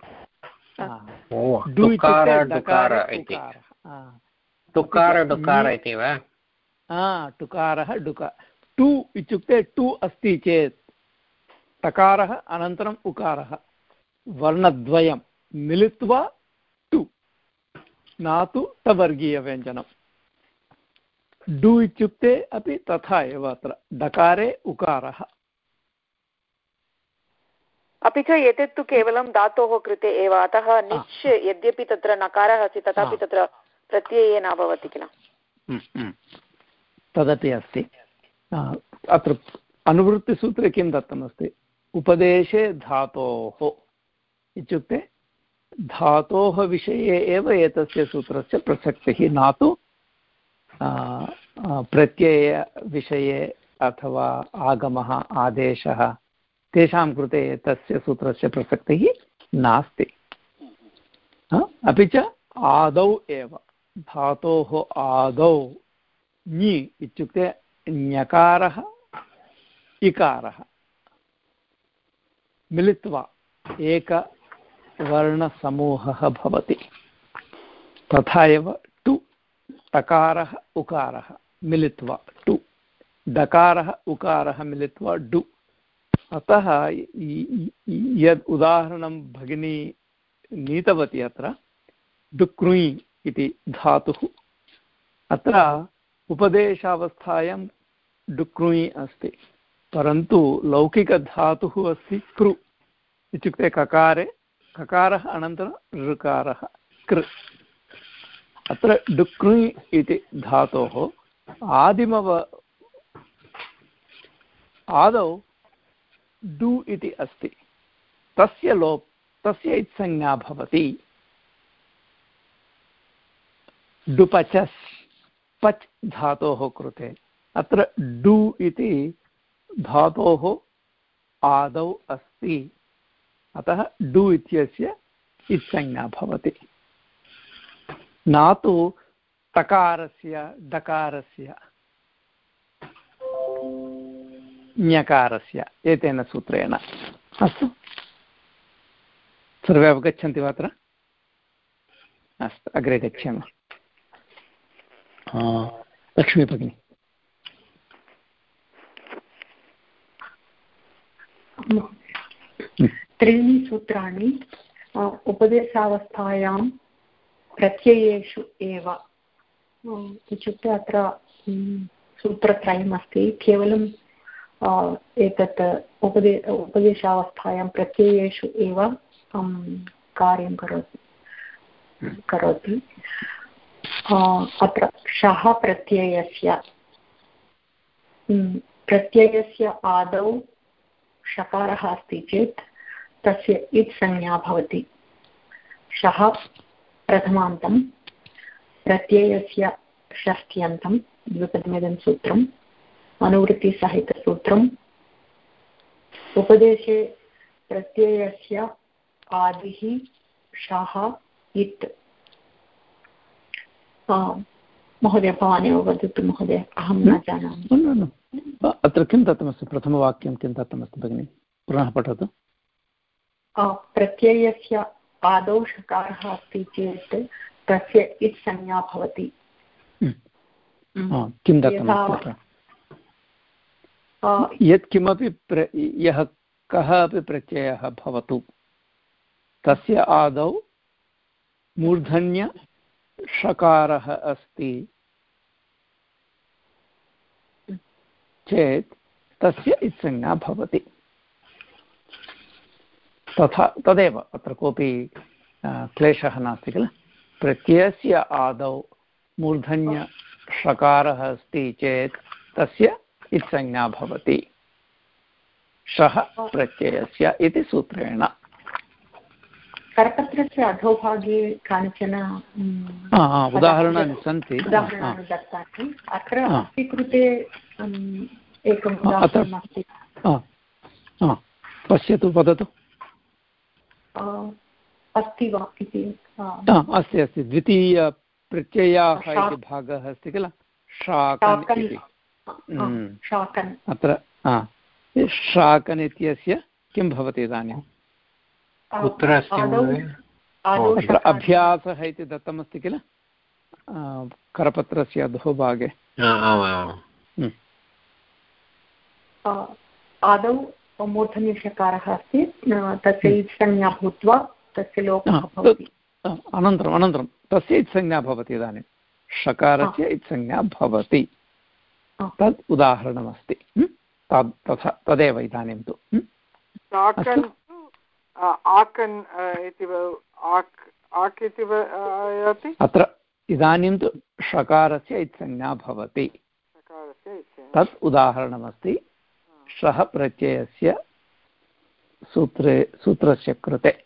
टुकारः डुका टु इत्युक्ते टु अस्ति चेत् टकारः अनन्तरम् उकारः. वर्णद्वयं मिलित्वा टु न तु टवर्गीयव्यञ्जनम् डु इत्युक्ते अपि तथा एव अत्र डकारे उकारः। अपि च एतत् तु केवलं धातोः कृते एव अतः निच् यद्यपि तत्र नकारः अस्ति तथापि तत्र प्रत्यये न भवति किल। हम्म, हम्म। तदपि अस्ति। अत्र अनुवृत्तिसूत्रे किं दत्तमस्ति? उपदेशे धातोः इत्युक्ते धातोः विषये एव एतस्य सूत्रस्य प्रसक्तिः न तु प्रत्ययविषये अथवा आगमः आदेशः तेषां कृते तस्य सूत्रस्य प्रसक्तिः नास्ति अपि च आदौ एव धातोः आदौ ञि इत्युक्ते ञकारः इकारः मिलित्वा एकवर्णसमूहः भवति तथा एव टु टकारः उकारः मिलित्वा टु डकारः, उकारः मिलित्वा, डु। अतः यद् उदाहरणं भगिनी नीतवती अत्र डुक्रुञ् इति धातुः। अत्र उपदेशावस्थायां डुक्रुञ् अस्ति, परन्तु लौकिकधातुः अस्ति कृ। इत्युक्ते ककारे, ककारः अनन्तरं ऋकारः कृ। अत्र डुक्रुञ् इति धातोः आदिमव आदौ डु इति अस्ति। तस्य लोप्, तस्य इत्संज्ञा भवति। डुपचस्, पच् धातोः कृते। अत्र डु इति धातोः आदौ अस्ति। अतः डु इत्यस्य इत्संज्ञा भवति। न तु तकारस्य डकारस्य ञकारस्य एतेन सूत्रेण। अस्तु। सर्वे अवगच्छन्ति वा अत्र? अस्तु अग्रे गच्छामः। लक्ष्मी भगिनी। त्रीणि सूत्राणि उपदेशावस्थायां प्रत्ययेषु एव। इत्युक्ते अत्र सूत्रत्रयम् अस्ति केवलं एतत् उपदे उपदेशावस्थायां प्रत्ययेषु एव कार्यं करोति करोति अत्र शः प्रत्ययस्य प्रत्ययस्य आदौ शकारः अस्ति चेत् तस्य इत् संज्ञा भवति शः प्रथमान्तं प्रत्ययस्य षष्ठ्यन्तं द्विपदमिदं सूत्रम् अनुवृत्तिसहितसूत्रम्। उपदेशे प्रत्ययस्य आदिः शः इत्। महोदय भवान् एव वदतु महोदय अहं न जानामि। अत्र किं दत्तमस्ति? प्रथमवाक्यं किं दत्तमस्ति भगिनि? पुनः पठतु। प्रत्ययस्य आदौ षकारः अस्ति चेत् तस्य इत् संज्ञा भवति। किं दत्तमस्ति यत्किमपि प्र यः कः अपि प्रत्ययः भवतु। तस्य आदौ मूर्धन्य षकारः अस्ति। चेत् तस्य इत्संज्ञा भवति। तथा तदेव अत्र कोऽपि क्लेशः नास्ति किल? प्रत्ययस्य आदौ मूर्धन्यषकारः अस्ति चेत् तस्य इत्संज्ञा भवति। शः प्रत्ययस्य इति सूत्रेण। करपत्रस्य अधोभागे कानिचन उदाहरणानि सन्ति। दत्तानि। अत्र अस्ति कृते एकम् उदाहरणमस्ति। पश्यतु वदतु। अस्ति वा इति अस्ति अस्ति। द्वितीयप्रत्ययाः इति भागः अस्ति किल? शाकन् इति। अत्र शाकन् इत्यस्य किं भवति इदानीं? कुत्र अस्ति अत्र अभ्यासः इति दत्तमस्ति किल? करपत्रस्य अधोभागे। आदौ मूर्धन्यषकारः अस्ति। तस्य संज्ञा भूत्वा तस्य लोपः अनन्तरम् अनन्तरं। तस्य इत्संज्ञा भवति इदानीं। षकारस्य इत्संज्ञा भवति। तद् उदाहरणमस्ति। तथा तदेव इदानीं तु। आकन् इति आक् इति अत्र इदानीं तु षकारस्य इत्संज्ञा भवति। तत् उदाहरणमस्ति। श्रः प्रत्ययस्य सूत्रे सूत्रस्य कृते।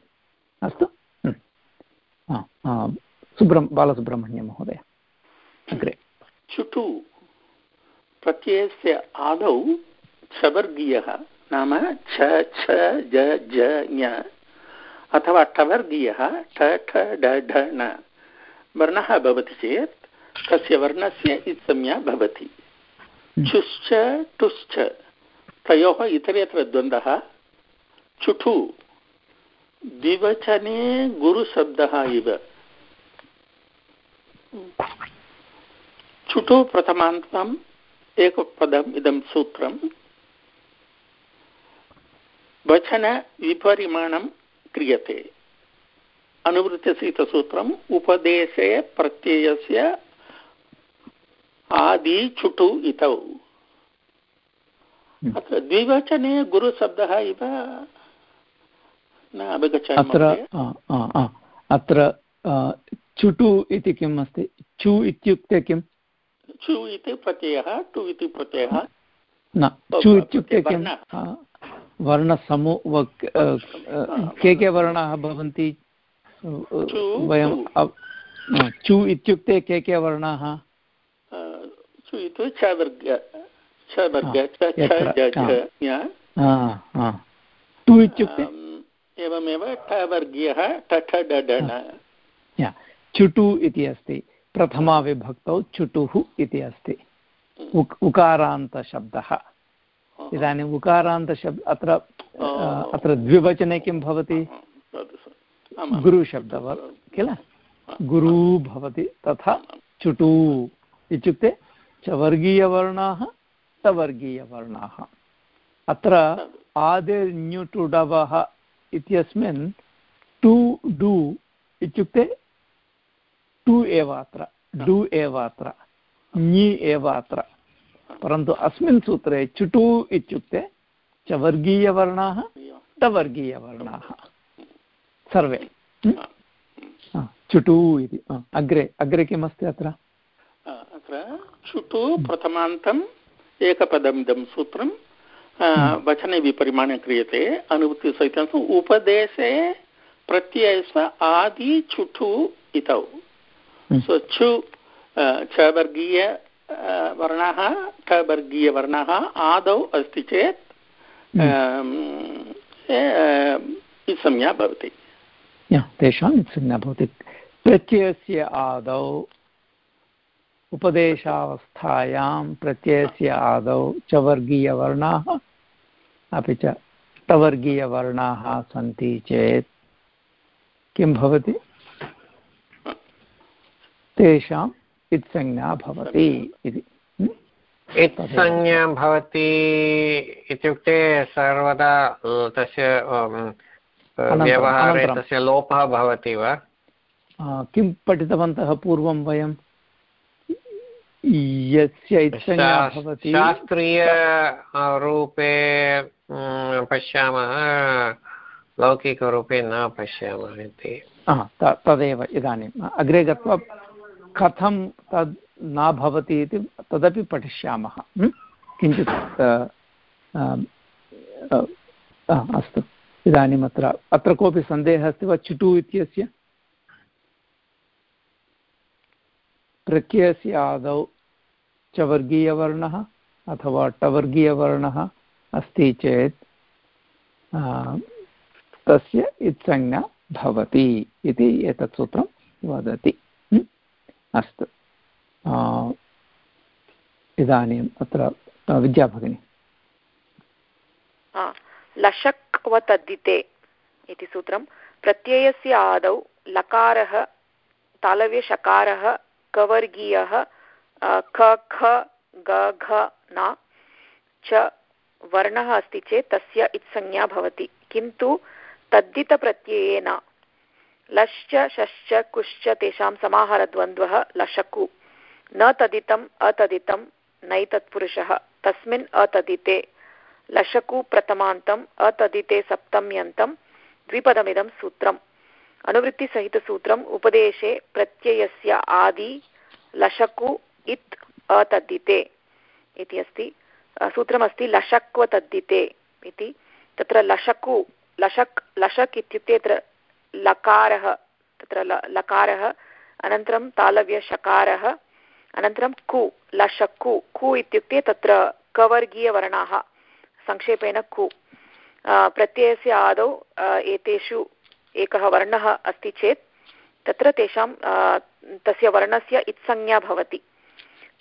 अस्तु। सुब्रह्म बालसुब्रह्मण्यं महोदय। अग्रे। चुटु प्रत्ययस्य आदौ छवर्गीयः नाम छ छ ज ज ञ अथवा ठवर्गीयः ठ ठ ड ढ न। वर्णः भवति चेत् तस्य वर्णस्य इत्संज्ञा भवति। चुश्च टुश्च। तयोः इतरेतर द्वन्द्वः। चुठु द्विवचने गुरुशब्दः इव। चुटु प्रथमान्तम् एकपदम् इदं सूत्रं वचनविपरिमाणं क्रियते। अनुवृत्तसीतसूत्रम् उपदेशे प्रत्ययस्य आदिचुटु इतौ। हम्म। अत्र द्विवचने गुरुशब्दः इव। अत्र अत्र चुटु इति किम् अस्ति? चु इत्युक्ते किम्? चु इति प्रत्ययः टु इति प्रत्ययः। न चु इत्युक्ते किं वर्णसमू के के वर्णाः। भवन्ति? वयं चु। इत्युक्ते के के वर्णाः? टु इत्युक्ते? एवमेव ठवर्गीयः ठठ चुटु इति अस्ति। प्रथमाविभक्तौ चुटुः इति अस्ति। उक् उकारान्तशब्दः। इदानीम् उकारान्तशब्द अत्र अत्र द्विवचने किं भवति? गुरुशब्दः किल? गुरु भवति तथा चुटु इत्युक्ते चवर्गीयवर्णाः सवर्गीयवर्णाः अत्र आदिर्न्युटुडवः इत्यस्मिन् टु, डु इत्युक्ते टु एव अत्र, डु एव अत्र, ञि एव अत्र। परन्तु अस्मिन् सूत्रे चुटु इत्युक्ते च वर्गीयवर्णाः टवर्गीयवर्णाः सर्वे। चुटु इति। अग्रे अग्रे किमस्ति अत्र? अत्र चुटु प्रथमान्तम् एकपदमिदं सूत्रं वचने विपरिमाणे क्रियते अनुवृत्तिसहितं उपदेशे प्रत्ययस्व आदि चुटु इतौ। सो छु च वर्गीय वर्णः ठवर्गीयवर्णः आदौ अस्ति चेत् हम्म। संज्ञा भवति। तेषाम् संज्ञा भवति। प्रत्ययस्य आदौ उपदेशावस्थायां प्रत्ययस्य आदौ च वर्गीयवर्णाः अपि च टवर्गीयवर्णाः सन्ति चेत् किं भवति? तेषाम् इत्संज्ञा भवति इति। इत्संज्ञा भवति इत्युक्ते सर्वदा तस्य व्यवहारे तस्य लोपः भवति वा? किं पठितवन्तः पूर्वं वयं यस्य इत्संज्ञा भवति। शास्त्रीयरूपे पश्यामः लौकिकरूपे न पश्यामः इति। तदेव इदानीम्। अग्रे गत्वा कथं तद् न भवति इति तदपि पठिष्यामः। किञ्चित् अस्तु। इदानीम् अत्र अत्र कोऽपि सन्देहः अस्ति वा? चिटु इत्यस्य? प्रत्ययस्य आदौ च वर्गीयवर्णः अथवा टवर्गीयवर्णः अस्ति चेत् तस्य इत्संज्ञा भवति इति एतत् सूत्रं वदति। अस्तु। इदानीम् अत्र विद्याभगिनी लशक्वतद्दिते इति सूत्रं। प्रत्ययस्य आदौ लकारः, तालव्यषकारः कवर्गीयः ख ख, ग, घ, न, च वर्णः अस्ति चेत् तस्य इत्संज्ञा भवति। किन्तु तद्दितप्रत्ययेन लश्च शश्च कुश्च तेषां समाहारद्वन्द्वः लशकु। न तदितम् अतदितं नैतत्पुरुषः। तस्मिन् अतदिते लशकु प्रथमान्तम् अतदिते सप्तम्यन्तं, द्विपदमिदं सूत्रम्। अनुवृत्तिसहितसूत्रम् उपदेशे प्रत्ययस्य आदि लशकु इत् अतद्दिते इति अस्ति। सूत्रमस्ति लशक्वतद्दिते इति। तत्र लशकु, लशक् लशक् इत्युक्ते तत्र लकारः तत्र लकारः, अनन्तरं तालव्यषकारः अनन्तरं कु, लशकु, कु इत्युक्ते तत्र कवर्गीयवर्णाः, संक्षेपेण कु। प्रत्ययस्य आदौ एतेषु एकः वर्णः अस्ति चेत् तत्र तेषां तस्य वर्णस्य इत्संज्ञा भवति।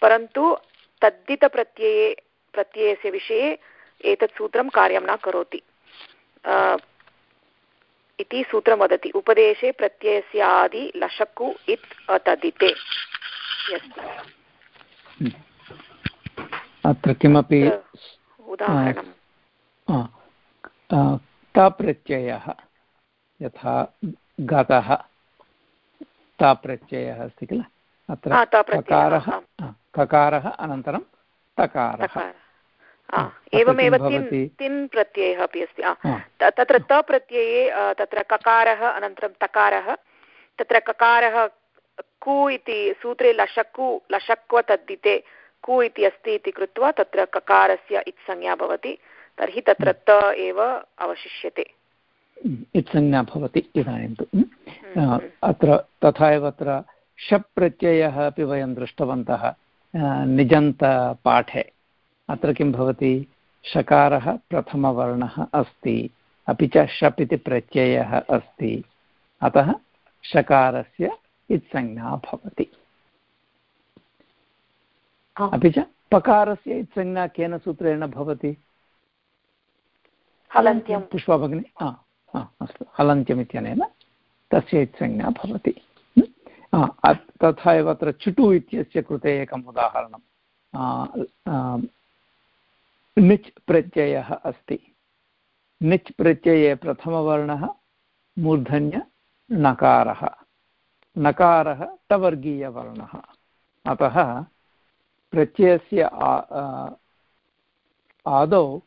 परन्तु तद्दितप्रत्यये प्रत्ययस्य विषये एतत् सूत्रं कार्यं न करोति। इति सूत्रं वदति। उपदेशे प्रत्ययस्य आदि लशकु इत् अतदिते। अत्र किमपि उदाहरणं तप्रत्ययः यथा गतः तप्रत्ययः अस्ति किल? अत्र ककारः ककारः अनन्तरं तकारः। एवमेव तिन् प्रत्ययः अपि अस्ति तत्र त प्रत्यये तत्र ककारः अनन्तरं तकारः तत्र ककारः कु इति सूत्रे लशकु लशक्व तद्दिते कु इति अस्ति इति कृत्वा तत्र ककारस्य इत्संज्ञा भवति तर्हि तत्र त एव अवशिष्यते। इत्संज्ञा भवति इदानीं तु। अत्र तथा एव अत्र शप् प्रत्ययः अपि वयं दृष्टवन्तः निजन्तपाठे। अत्र किं भवति? शकारः प्रथमवर्णः अस्ति अपि च शप् इति प्रत्ययः अस्ति। अतः शकारस्य इत्संज्ञा भवति। अपि च पकारस्य इत्संज्ञा केन सूत्रेण भवति? पुष्पा भगिनी अस्तु हलन्त्यम् इत्यनेन तस्य इत्संज्ञा भवति। तथा एव अत्र चुटु इत्यस्य कृते एकम् उदाहरणं निच् प्रत्ययः अस्ति। निच् प्रत्यये प्रथमवर्णः मूर्धन्यनकारः नकारः। टवर्गीयवर्णः अतः प्रत्ययस्य आदौ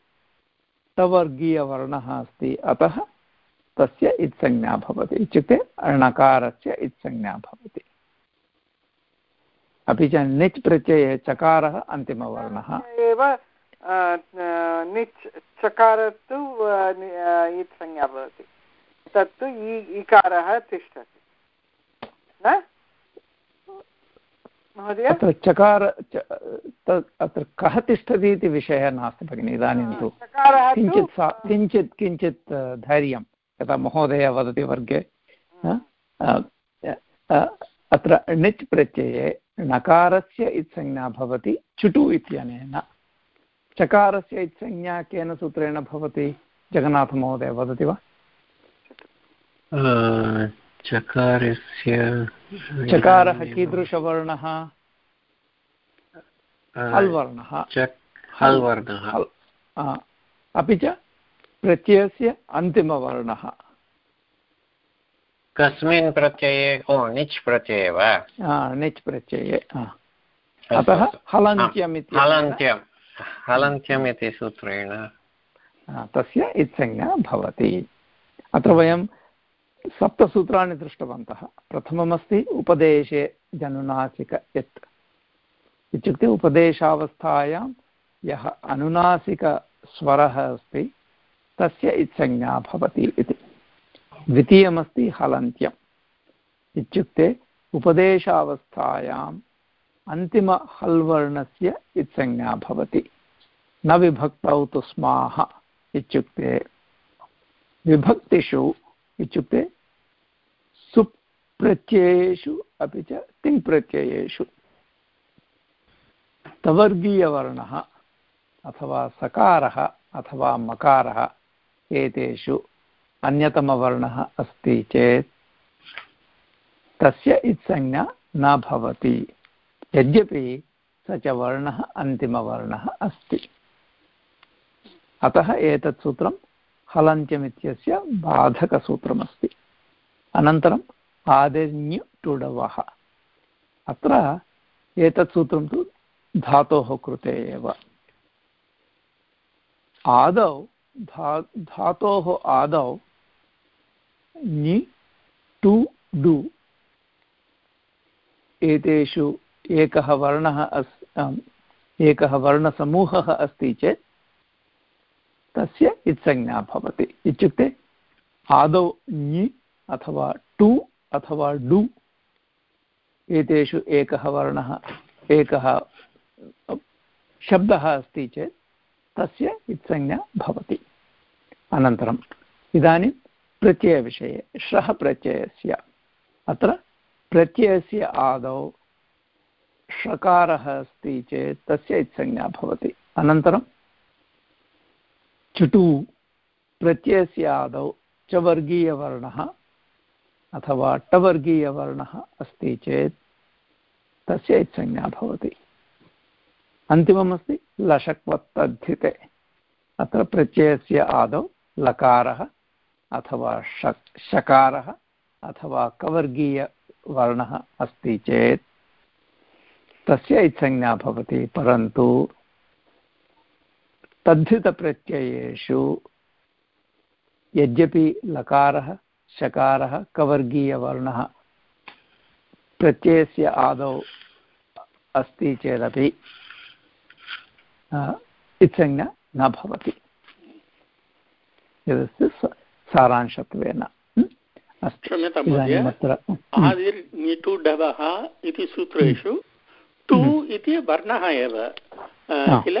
टवर्गीयवर्णः अस्ति। अतः तस्य इत्संज्ञा भवति। इत्युक्ते णकारस्य इत्संज्ञा भवति। अपि च निच् प्रत्यये चकारः अन्तिमवर्णः। एव निच् चकार तु संज्ञा भवति। तत्तु इकारः तिष्ठति। न? महोदय? अत्र चकार अत्र कः तिष्ठति इति विषयः नास्ति भगिनि इदानीं तु। किञ्चित् सा किञ्चित् किञ्चित् धैर्यं यथा महोदय वदति वर्गे अत्र णिच् प्रत्यये नकारस्य इत्संज्ञा भवति चुटु इत्यनेन। चकारस्य इत्संज्ञा केन सूत्रेण भवति? जगन्नाथमहोदय वदति वा? चकारस्य चकारः कीदृशवर्णः? हल्वर्णः। हल्वर्णः। अपि च प्रत्ययस्य अन्तिमवर्णः। कस्मिन् प्रत्यये ओ निच् प्रत्यये वा? निच् प्रत्यये अतः हलन्त्यम् इति हलन्त्यं हलन्त्यम् इति सूत्रेण। तस्य इत्संज्ञा भवति। अत्र वयं सप्तसूत्राणि दृष्टवन्तः। प्रथममस्ति उपदेशे जनुनासिक यत्। इत्युक्ते उपदेशावस्थायां यः अनुनासिकस्वरः अस्ति तस्य इत्संज्ञा भवति इति। द्वितीयमस्ति हलन्त्यम्। इत्युक्ते उपदेशावस्थायाम् अन्तिमहल्वर्णस्य इत्संज्ञा भवति। न विभक्तौ तु स्माः इत्युक्ते। विभक्तिषु इत्युक्ते सुप्रत्ययेषु अपि च तिङ्प्रत्ययेषु। तवर्गीयवर्णः अथवा सकारः अथवा मकारः एतेषु अन्यतमवर्णः अस्ति चेत् तस्य इत्संज्ञा न भवति। यद्यपि स च वर्णः अन्तिमवर्णः अस्ति। अतः एतत् सूत्रं हलन्त्यमित्यस्य बाधकसूत्रमस्ति। अनन्तरम् आदिर्ण्युटुडवः अत्र एतत् सूत्रं तु धातोः कृते एव। आदौ धा, धातोः आदौ नि, टु, डु। एतेषु एकः वर्णः अस् एकः वर्णसमूहः अस्ति चेत् तस्य इत्संज्ञा भवति। इत्युक्ते आदौ ञि अथवा टु अथवा डु, एतेषु एकः वर्णः, एकः शब्दः अस्ति चेत् तस्य इत्संज्ञा भवति। अनन्तरम् इदानीं प्रत्ययविषये, श्रः प्रत्ययस्य। अत्र प्रत्ययस्य आदौ षकारः अस्ति चेत् तस्य इत्संज्ञा भवति। अनन्तरं चुटु प्रत्ययस्य आदौ चवर्गीयवर्णः अथवा टवर्गीयवर्णः अस्ति चेत् तस्य इत्संज्ञा भवति। अन्तिममस्ति लषक्वत्तद्धिते अत्र प्रत्ययस्य आदौ लकारः अथवा शक्, शकारः अथवा कवर्गीयवर्णः अस्ति चेत् तस्य इत्संज्ञा भवति, परन्तु तद्धितप्रत्ययेषु यद्यपि लकारः, शकारः, कवर्गीयवर्णः प्रत्ययस्य आदौ अस्ति चेदपि इत्संज्ञा न भवति। यदस्ति सारांशत्वेन। महोदय। आदिर्निटुडवः इति सूत्रेषु टु इति वर्णः एव। किल?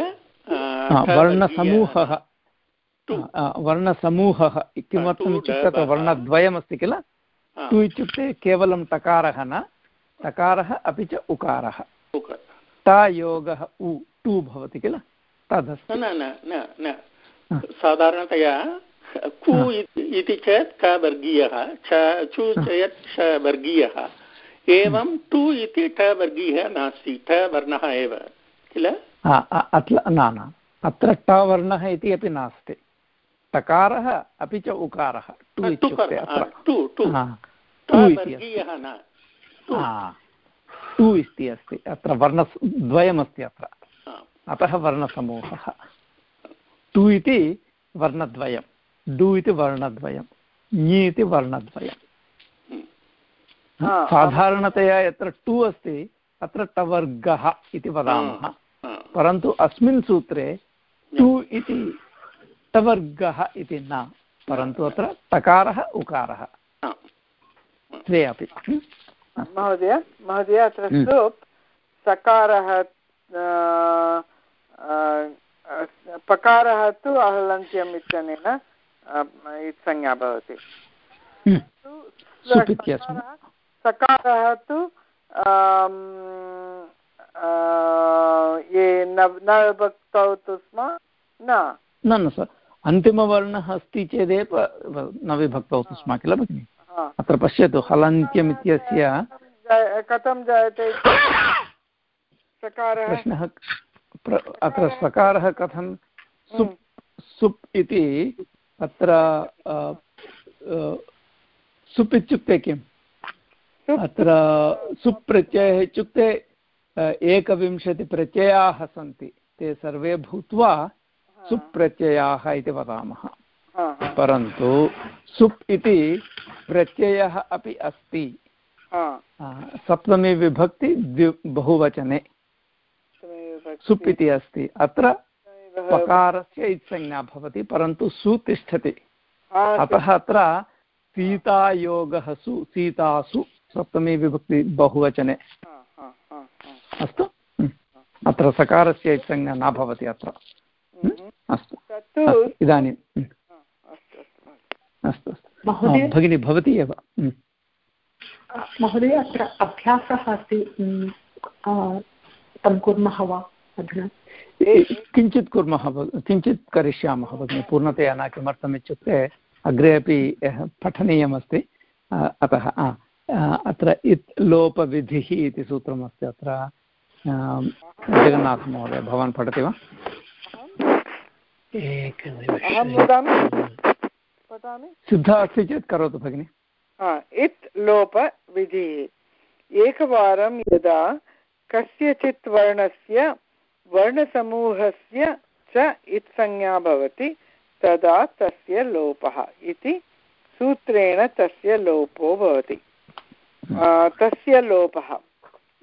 वर्णसमूहः। वर्णसमूहः। किमर्थम् इत्युक्ते तत्र वर्णद्वयमस्ति किल? टु इत्युक्ते केवलं टकारः न टकारः अपि च उकारः। टायोगः उ। टु भवति किल? तदस्ति। न न न साधारणतया कु इति चेत् क वर्गीयः च चु चेत् च वर्गीयः। एवं टु इति ट वर्गीयः नास्ति ट वर्णः एव किल? अत्र न न अत्र ट वर्णः इति अपि नास्ति। टकारः अपि च उकारः टु इत्युक्ते टु इति अस्ति। अत्र वर्णद्वयमस्ति अत्र। अतः वर्णसमूहः। टु इति वर्णद्वयं डु इति वर्णद्वयं ञि इति वर्णद्वयं साधारणतया यत्र टु अस्ति अत्र टवर्गः इति वदामः। परन्तु अस्मिन् सूत्रे टु इति टवर्गः इति न परन्तु अत्र टकारः उकारः। द्वे अपि। महोदय महोदय अत्र सकारः पकारः तु अहलन्त्यम् इत्यनेन संज्ञा भवति। हम्म। सकारः तु ये न विभक्तौ स्म न। न सर् अन्तिमवर्णः अस्ति चेदेव न विभक्तौ स्म किल भगिनि? अत्र पश्यतु हलन्त्यम् इत्यस्य कथं जायते? प्रश्नः अत्र सकारः कथं सुप् सुप् इति अत्र सुप् इत्युक्ते किम्? अत्र सुप् प्रत्ययः इत्युक्ते एकविंशतिप्रत्ययाः सन्ति। ते सर्वे भूत्वा सुप् प्रत्ययाः इति वदामः। परन्तु सुप् इति प्रत्ययः अपि अस्ति। सप्तमी विभक्ति द्वि बहुवचने। सुप् इति अस्ति। अत्र पकारस्य इत्संज्ञा भवति परन्तु सु तिष्ठति अतः अत्र सीतायोगः सु सीतासु सप्तमी विभक्ति बहुवचने। अस्तु? अत्र सकारस्य इत्संज्ञा न भवति अत्र। अस्तु। इदानीम् अस्तु अस्तु भगिनी भवती एव। महोदय अत्र अभ्यासः अस्ति। तं कुर्मः वा? अधुना। किञ्चित् कुर्मः किञ्चित् करिष्यामः भगिनि पूर्णतया न किमर्थम् इत्युक्ते अग्रे अपि पठनीयमस्ति। अतः अत्र इत् लोपविधिः इति सूत्रमस्ति अत्र। जगन्नाथमहोदय भवान् पठति वा? सिद्धः अस्ति चेत् करोतु भगिनि। इत् लोपविधिः। एकवारं यदा कस्यचित् वर्णस्य वर्णसमूहस्य च इत्संज्ञा भवति, तदा तस्य लोपः इति सूत्रेण तस्य लोपो भवति। तस्य लोपः।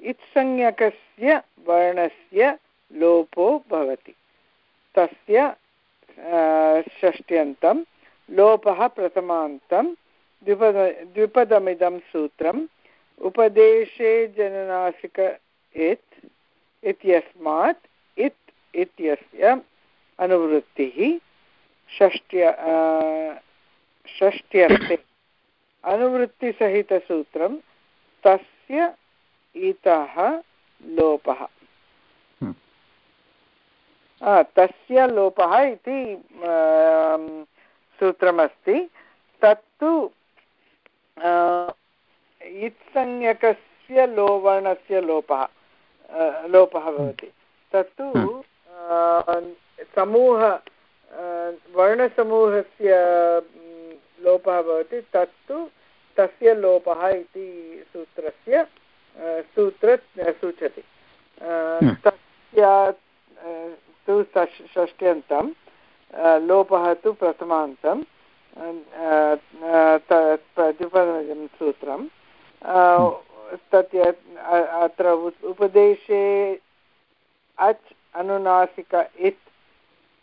इत्संज्ञकस्य वर्णस्य लोपो भवति। तस्य षष्ट्यन्तं, लोपः प्रथमान्तं, द्विपद, द्विपदमिदं सूत्रम् उपदेशे जननासिक इत् इत्यस्मात् इत् इत्यस्य अनुवृत्तिः षष्ट्य षष्ट्यर्थे। अनुवृत्तिसहितसूत्रं तस्य इतः लोपः। हम्म। तस्य लोपः इति सूत्रमस्ति। तत्तु इत्संज्ञकस्य लोवर्णस्य लोपः लोपः भवति। तत्तु हम्म। समूह वर्णसमूहस्य लोपः भवति तत्तु तस्य लोपः इति सूत्रस्य सूत्र सूचति हम्म। तस्य तु षष्ट्यन्तं लोपः तु प्रथमान्तं द्विपदं सूत्रं तत् अत्र उपदेशे अच् अनुनासिक इत्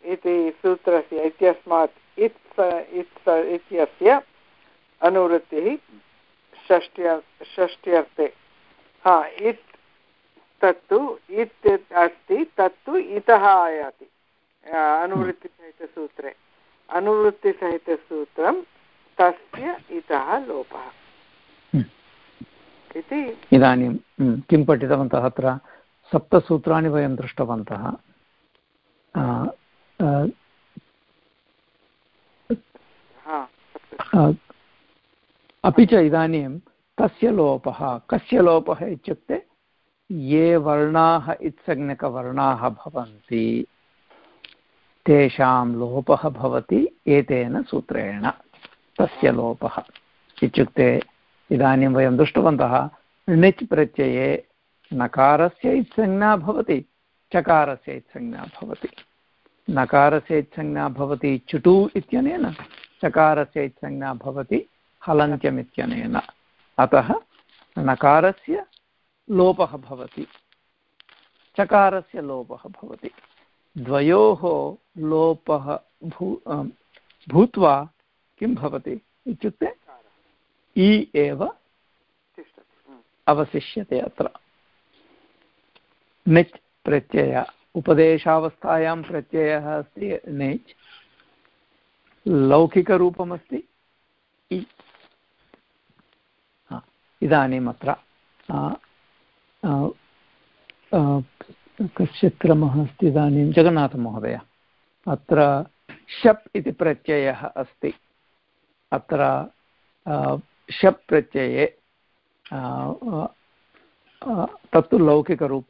इति सूत्रस्य इत्यस्मात् इत् इत् इत्यस्य अनुवृत्तिः षष्ट्य षष्ट्यर्थे। हा इत् तत्तु इत् अस्ति तत्तु इतः आयाति। अनुवृत्तिसहितसूत्रे। अनुवृत्तिसहितसूत्रं तस्य इतः लोपः। हम्म। इति इदानीं हम्म, किं पठितवन्तः अत्र? सप्तसूत्राणि वयं दृष्टवन्तः। अपि च इदानीं कस्य लोपः? कस्य लोपः इत्युक्ते ये वर्णाः इत्संज्ञकवर्णाः भवन्ति तेषां लोपः भवति एतेन सूत्रेण तस्य लोपः। इत्युक्ते इदानीं वयं दृष्टवन्तः णिच् प्रत्यये नकारस्य इत्संज्ञा भवति चकारस्य इत्संज्ञा भवति। नकारस्य इत्संज्ञा भवति चुटु इत्यनेन चकारस्य इत्संज्ञा भवति हलन्त्यमित्यनेन अतः नकारस्य लोपः भवति चकारस्य लोपः भवति। द्वयोः लोपः भू भूत्वा किं भवति इत्युक्ते इ एव अवशिष्यते अत्र। निच् प्रत्यय उपदेशावस्थायां प्रत्ययः अस्ति नेच् लौकिकरूपमस्ति इ इदानीम् अत्र कस्य क्रमः अस्ति इदानीं जगन्नाथमहोदय अत्र शप् इति प्रत्ययः अस्ति अत्र शप् प्रत्यये तत्तु लौकिकरूप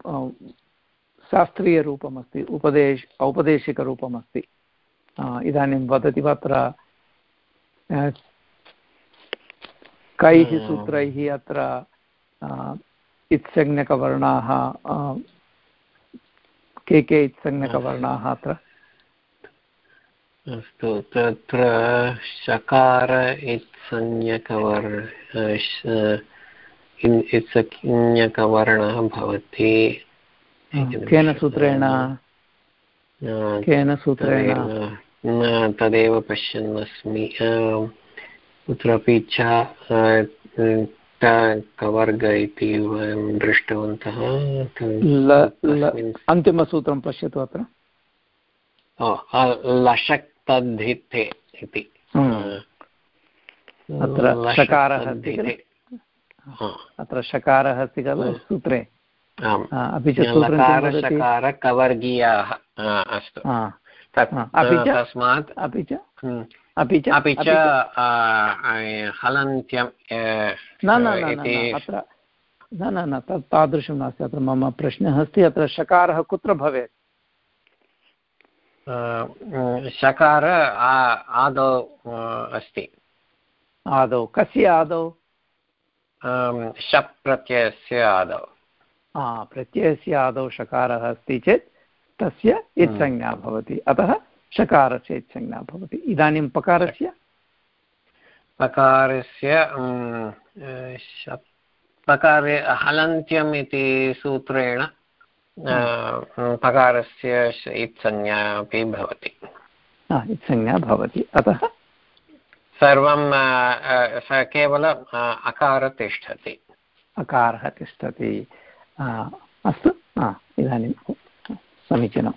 शास्त्रीयरूपमस्ति उपदेश औपदेशिकरूपमस्ति। इदानीं वदति वा अत्र कैः सूत्रैः अत्र इत्संज्ञकवर्णाः के के इत्संज्ञकवर्णाः अत्र? अस्तु तत्र शकार इत्संज्ञकवर्ण इत्संज्ञकवर्णः भवति केन सूत्रेण? केन सूत्रेण? तदेव पश्यन्नस्मि। कुत्रापि च कवर्ग इति वयं दृष्टवन्तः अन्तिमसूत्रं पश्यतु अत्र। लशक्तद्धिते इति। अत्र शकारः अत्र शकारः अस्ति खलु सूत्रे. अपि च कवर्गीयाः अस्तु. अपि च? तस्मात् अपि च? हम्म। अपि च? अपि च हलन्त्यं न न अत्र न न न तत् तादृशं नास्ति। अत्र मम प्रश्नः अस्ति अत्र शकारः कुत्र भवेत्? शकार आदौ अस्ति। आदौ। कस्य आदौ? शप् प्रत्ययस्य आदौ। प्रत्ययस्य आदौ शकारः अस्ति चेत् तस्य हम्म। इत्संज्ञा भवति। अतः शकारस्य इत्संज्ञा भवति। इदानीं पकारस्य? पकारस्य पकारे हलन्त्यम् इति सूत्रेण। पकारस्य इत्संज्ञा अपि भवति। इत्संज्ञा भवति। अतः सर्वं केवलम् अकार तिष्ठति। अकारः तिष्ठति। अस्तु। इदानीं समीचीनम्।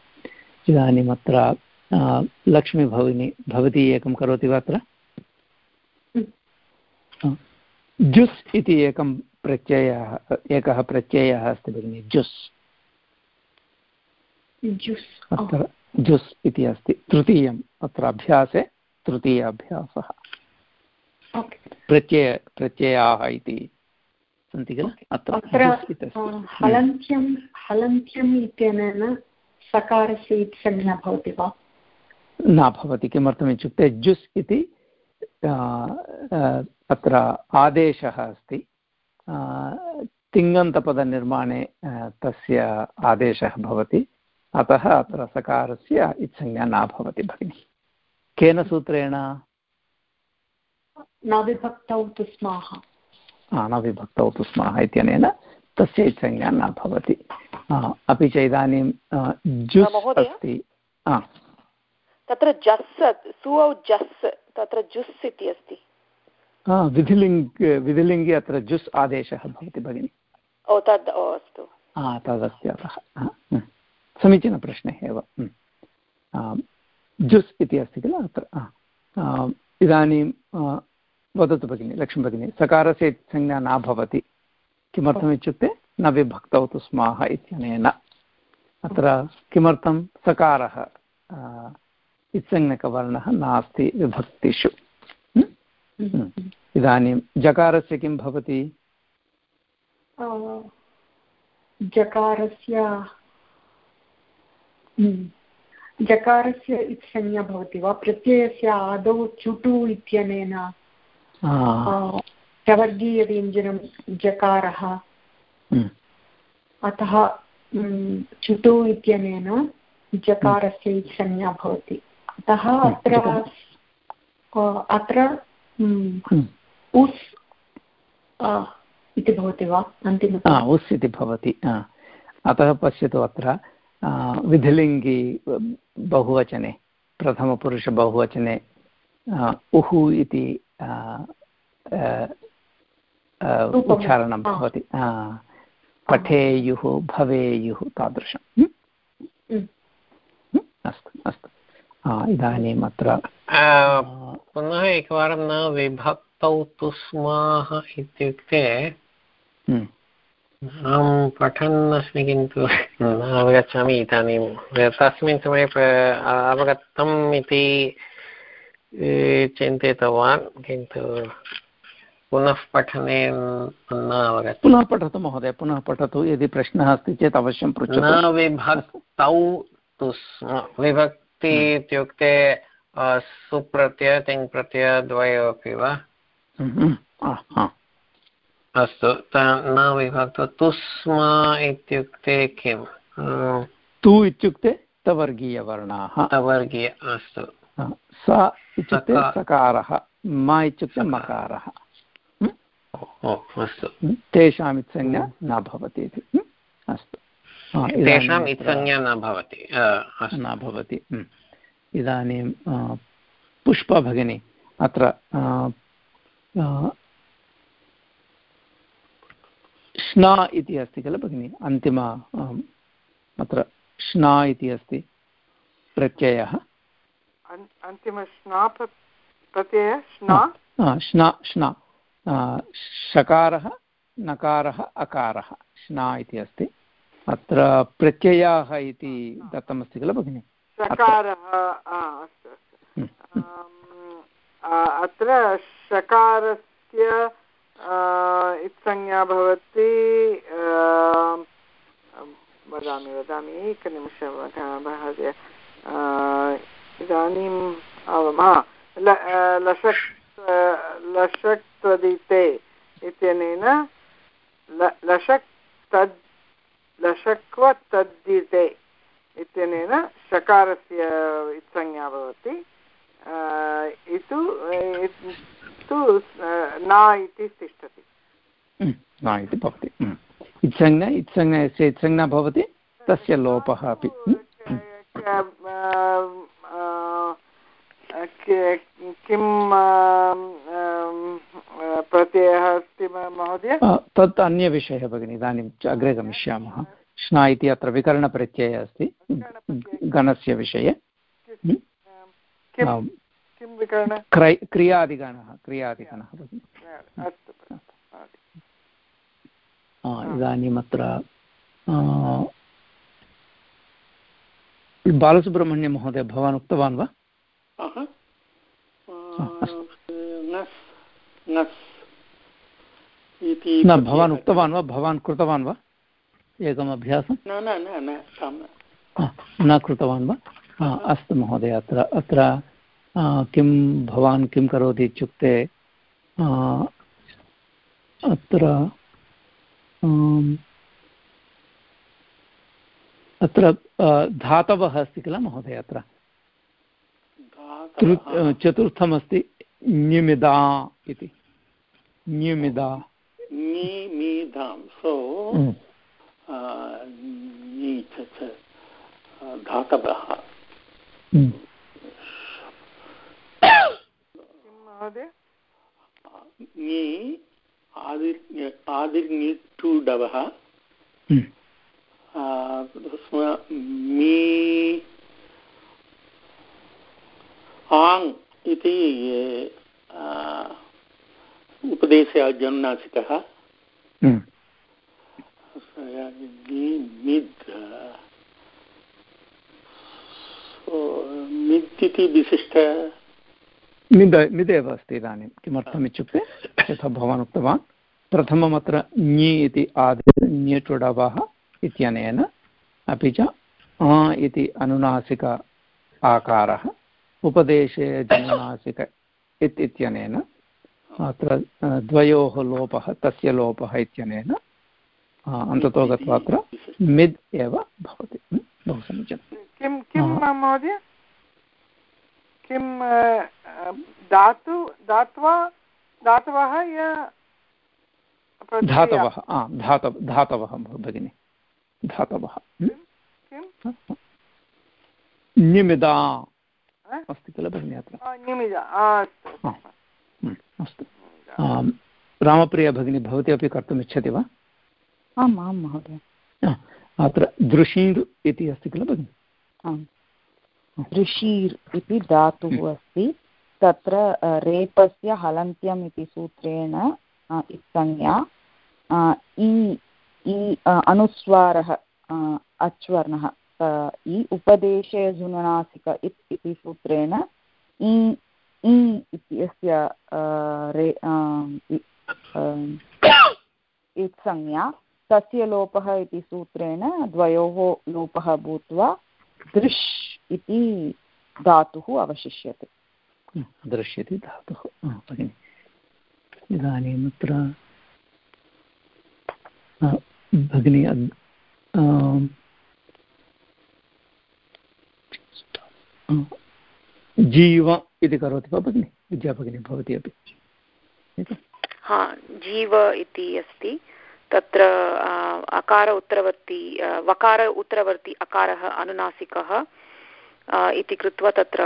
इदानीम् अत्र लक्ष्मीभगिनी भवती एकं करोति वा अत्र? जुस् इति एकं प्रत्ययः एकः प्रत्ययः अस्ति भगिनि जुस्। अत्र जुस् इति अस्ति। तृतीयम् अत्र अभ्यासे। तृतीय अभ्यासः प्रत्यय प्रत्ययाः इति सन्ति किल? अत्र हलन्त्यं हलन्त्यम् इत्यनेन सकारस्य संज्ञा भवति वा? न भवति किमर्थम् इत्युक्ते जुस् इति अत्र आदेशः अस्ति। तिङन्तपदनिर्माणे तस्य आदेशः भवति। अतः अत्र सकारस्य इत्संज्ञा न भवति भगिनि। केन सूत्रेण? न विभक्तौ तु स्माः। न विभक्तौ तु स्मः इत्यनेन तस्य संज्ञा न भवति। अपि च इदानीं जुस् अस्ति। तत्र जस् सुौ जस् तत्र जुस् इति अस्ति। विधिलिङ्ग् विधिलिङ्गे अत्र जुस् आदेशः भवति भगिनि। ओ तद् ओ अस्तु। तदस्ति अतः। समीचीनप्रश्नः एव। जुस् इति अस्ति किल? अत्र इदानीं वदतु भगिनि लक्ष्मीभगिनी सकारस्य संज्ञा न भवति। किमर्थमित्युक्ते न विभक्तौ तु स्माः इत्यनेन। अत्र किमर्थं सकारः इत्संज्ञकवर्णः नास्ति विभक्तिषु। इदानीं जकारस्य किं भवति? जकारस्य जकारस्य इत्संज्ञा भवति वा? प्रत्ययस्य आदौ चुटु इत्यनेन प्रवर्गीयव्यञ्जनं जकारः। हम्म। अतः चुटु इत्यनेन जकारस्य संज्ञा भवति। अतः अत्र अत्र उस् इति भवति वा? अन्तिम उस् इति भवति अतः पश्यतु अत्र। विधिलिङ्गि बहुवचने प्रथमपुरुषबहुवचने उहु इति उच्चारणं भवति पठेयुः भवेयुः तादृशम् अस्तु अस्तु इदानीम् अत्र पुनः एकवारं न विभक्तौ तु स्माः इत्युक्ते अहं पठन् अस्मि किन्तु न अवगच्छामि इदानीं। तस्मिन् समये अवगतम् इति चिन्तितवान् किन्तु पुनः पठने न अवगतं पुनः पठतु महोदय पुनः पठतु यदि प्रश्नः अस्ति चेत् अवश्यं पृच्छतु। न विभक्तौ तु विभक्ति इत्युक्ते सुप्रत्यय तिङ्प्रत्यय द्वयोपि वा? हम्म, अस्तु न विभक्तो तुस्म इत्युक्ते किं तु इत्युक्ते तवर्गीयवर्णाः। तवर्गीय अस्तु। स इत्युक्ते सकारः म इत्युक्ते मकारः। अस्तु। तेषाम् इत्संज्ञा न भवति इति। अस्तु। तेषाम् इत्संज्ञा न भवति। न भवति। इदानीं पुष्पभगिनी अत्र श्ना इति अस्ति किल भगिनि अन्तिम अत्र श्ना इति अस्ति प्रत्ययः अन्तिमश्ना प्रत्ययः श्ना श्ना श्ना शकारः नकारः अकारः श्ना इति अस्ति अत्र प्रत्ययाः इति दत्तमस्ति किल भगिनि शकारः अस्तु अस्तु अत्र शकारस्य इत्संज्ञा भवति वदामि वदामि, एकनिमिषं महोदय। इदानीम् आवां हा लशक् लशक् त्वदिते इत्यनेन लशक् तद् लशक्व तद्दिते इत्यनेन शकारस्य इत्संज्ञा भवति। इतु तु न इति तिष्ठति। न इति भवति। इत्संज्ञा इत्संज्ञा यस्य इत्संज्ञा भवति तस्य लोपः अपि। किं प्रत्ययः अस्ति महोदय? तत् अन्यविषयः भगिनि इदानीम् अग्रे गमिष्यामः। श्ना इति अत्र विकरणप्रत्ययः अस्ति। गणस्य विषये। क्रियादिगणः क्रियादिगणः इदानीम् अत्र बालसुब्रह्मण्यमहोदय भवान् उक्तवान् वा? न भवान् उक्तवान् वा? भवान् कृतवान् वा? एकम् अभ्यासं? न कृतवान् वा? अस्तु महोदय अत्र अत्र किं भवान् किं करोति इत्युक्ते अत्र अत्र धातवः अस्ति किल महोदय अत्र? चतुर्थमस्ति न्युमिदा इति। न्युमिदा धातवः। महोदय? आदिर्निटुडवः मी आङ् इति उपदेशे जनुनासिकः मिद् मिद् इति विशिष्ट मिद मिदेव अस्ति इदानीं। किमर्थम् इत्युक्ते यथा भवान् उक्तवान् प्रथमम् अत्र ञि इति आदि इत्यनेन अपि च अ इति अनुनासिक आकारः उपदेशे जनुनासिक इत् इत्यनेन अत्र द्वयोः लोपः तस्य लोपः इत्यनेन अन्ततो गत्वा अत्र मिद् एव भवति। बहु समीचीनं किं किं महोदय? किं धातु धात्वा धातवः य धातवः धातव धातवः भगिनि धातवः। निमिदा अस्ति किल भगिनि अत्र? अस्तु। रामप्रिया भगिनी भवती अपि कर्तुम् इच्छति वा? आम् आं महोदय। अत्र दृशीर् इति अस्ति किल भगिनि? आम्। ऋषीर् इति धातुः अस्ति तत्र रेपस्य हलन्त्यम् इति सूत्रेण संज्ञा इ इ अनुस्वारः अच्वर्णः इ उपदेशे झुनुनासिक इति सूत्रेण इ इ इत्यस्य रे इत्संज्ञा, तस्य लोपः इति सूत्रेण, द्वयोः लोपः भूत्वा दृश् इति धातुः अवशिष्यते। दृश्यते धातुः भगिनि। इदानीम् अत्र भगिनी जीव इति करोति वा भगिनि? विद्याभगिनी भवती अपि। हा जीव इति अस्ति। तत्र अकार उत्तरवर्ती वकार उत्तरवर्ती अकारः अनुनासिकः इति कृत्वा तत्र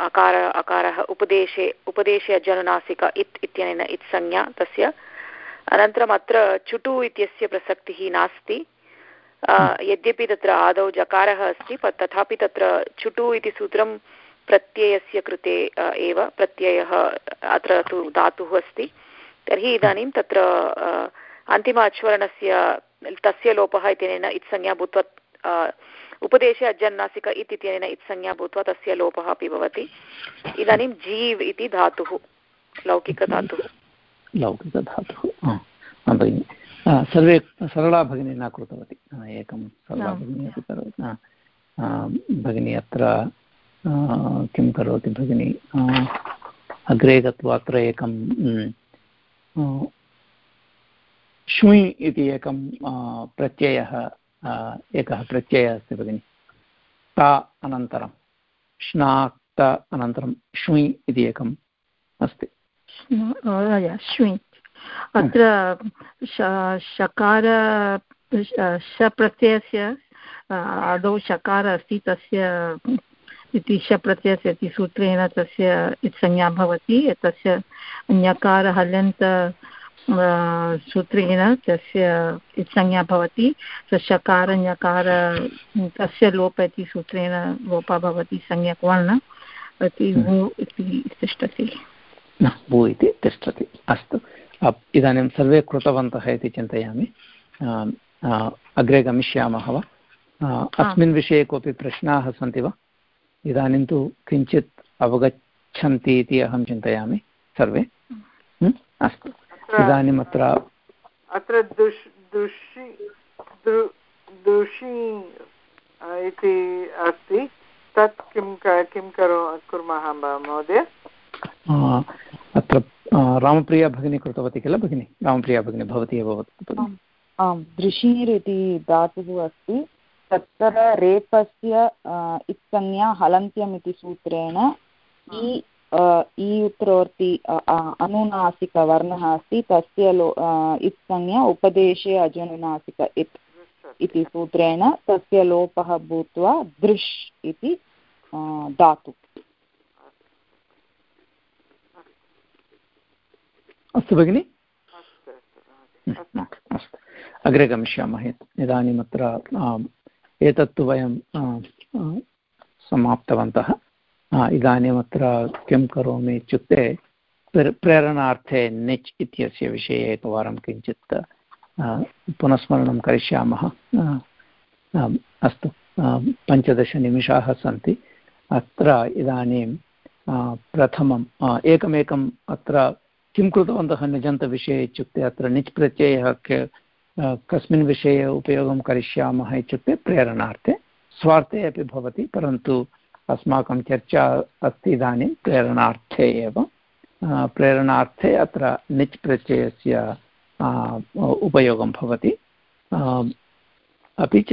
अकार अकारः उपदेशे उपदेशे अजनुनासिक इत् इत्यनेन इत् संज्ञा तस्य। अनन्तरम् अत्र चुटु इत्यस्य प्रसक्तिः नास्ति। यद्यपि तत्र आदौ जकारः अस्ति तथापि तत्र चुटु इति सूत्रं प्रत्ययस्य कृते एव प्रत्ययः अत्र तु धातुः अस्ति। तर्हि इदानीं तत्र अन्तिम अच्वरणस्य तस्य लोपः इत्यनेन इत्संज्ञा भूत्वा उपदेशे अजन्नासिक इत् इत्यनेन इत्संज्ञा भूत्वा तस्य लोपः अपि भवति। इदानीं जीव् इति धातुः लौकिकधातुः लौकिकधातुः भगिनि। सर्वे सरला भगिनी न कृतवती। एकं सरला भगिनी अपि करोति। भगिनी अत्र किं करोति भगिनी? अग्रे गत्वा अत्र एकं श्वि इति एकं प्रत्ययः एकः प्रत्ययः अस्ति भगिनि। ता अनन्तरं, श्नाक्त अनन्तरं श्वि इति एकम् अस्ति। श्वि। अत्र शकार शप्रत्ययस्य आदौ शकार अस्ति, तस्य इति शप्रत्ययस्य इति सूत्रेण तस्य संज्ञा भवति तस्य ञकार हल्यन्त सूत्रेण तस्य संज्ञा भवति शकार ञकार तस्य लोप इति सूत्रेण लोपः भवति संज्ञक् वर्ण इति भू इति तिष्ठति। भू इति तिष्ठति। अस्तु। इदानीं सर्वे कृतवन्तः इति चिन्तयामि। अग्रे गमिष्यामः वा? अस्मिन् विषये कोऽपि प्रश्नाः सन्ति वा? इदानीं तु किञ्चित् अवगच्छन्ति इति अहं चिन्तयामि सर्वे। अस्तु। इदानीम् अत्र अत्र दुष् दुषि दुषि इति अस्ति। तत् किं किं करो कुर्मः महोदय? अत्र रामप्रिया भगिनी कृतवती किल भगिनि? रामप्रिया भगिनी भवती एव आम् दृशीर् इति धातुः अस्ति। तत्र रेपस्य इत्संज्ञा हलन्त्यम् इति सूत्रेण इ इ उत्तरवर्ति अनुनासिकवर्णः अस्ति तस्य लो इत्संज्ञा उपदेशे अजनुनासिक इत् इति सूत्रेण तस्य लोपः भूत्वा दृश् इति धातु। अस्तु भगिनि। अग्रे गमिष्यामः इदानीम् अत्र एतत्तु वयं समाप्तवन्तः। इदानीम् अत्र किं करोमि इत्युक्ते प्रेरणार्थे निच् इत्यस्य विषये एकवारं किञ्चित् पुनस्मरणं करिष्यामः। अस्तु पञ्चदशनिमिषाः सन्ति। अत्र इदानीं प्रथमं एकमेकम् अत्र किं कृतवन्तः निजन्तविषये इत्युक्ते अत्र निच् प्रत्ययः कस्मिन् विषये उपयोगं करिष्यामः इत्युक्ते प्रेरणार्थे। स्वार्थे अपि भवति, परन्तु अस्माकं चर्चा अस्ति इदानीं प्रेरणार्थे एव. प्रेरणार्थे अत्र निच् प्रत्ययस्य उपयोगं भवति. अपि च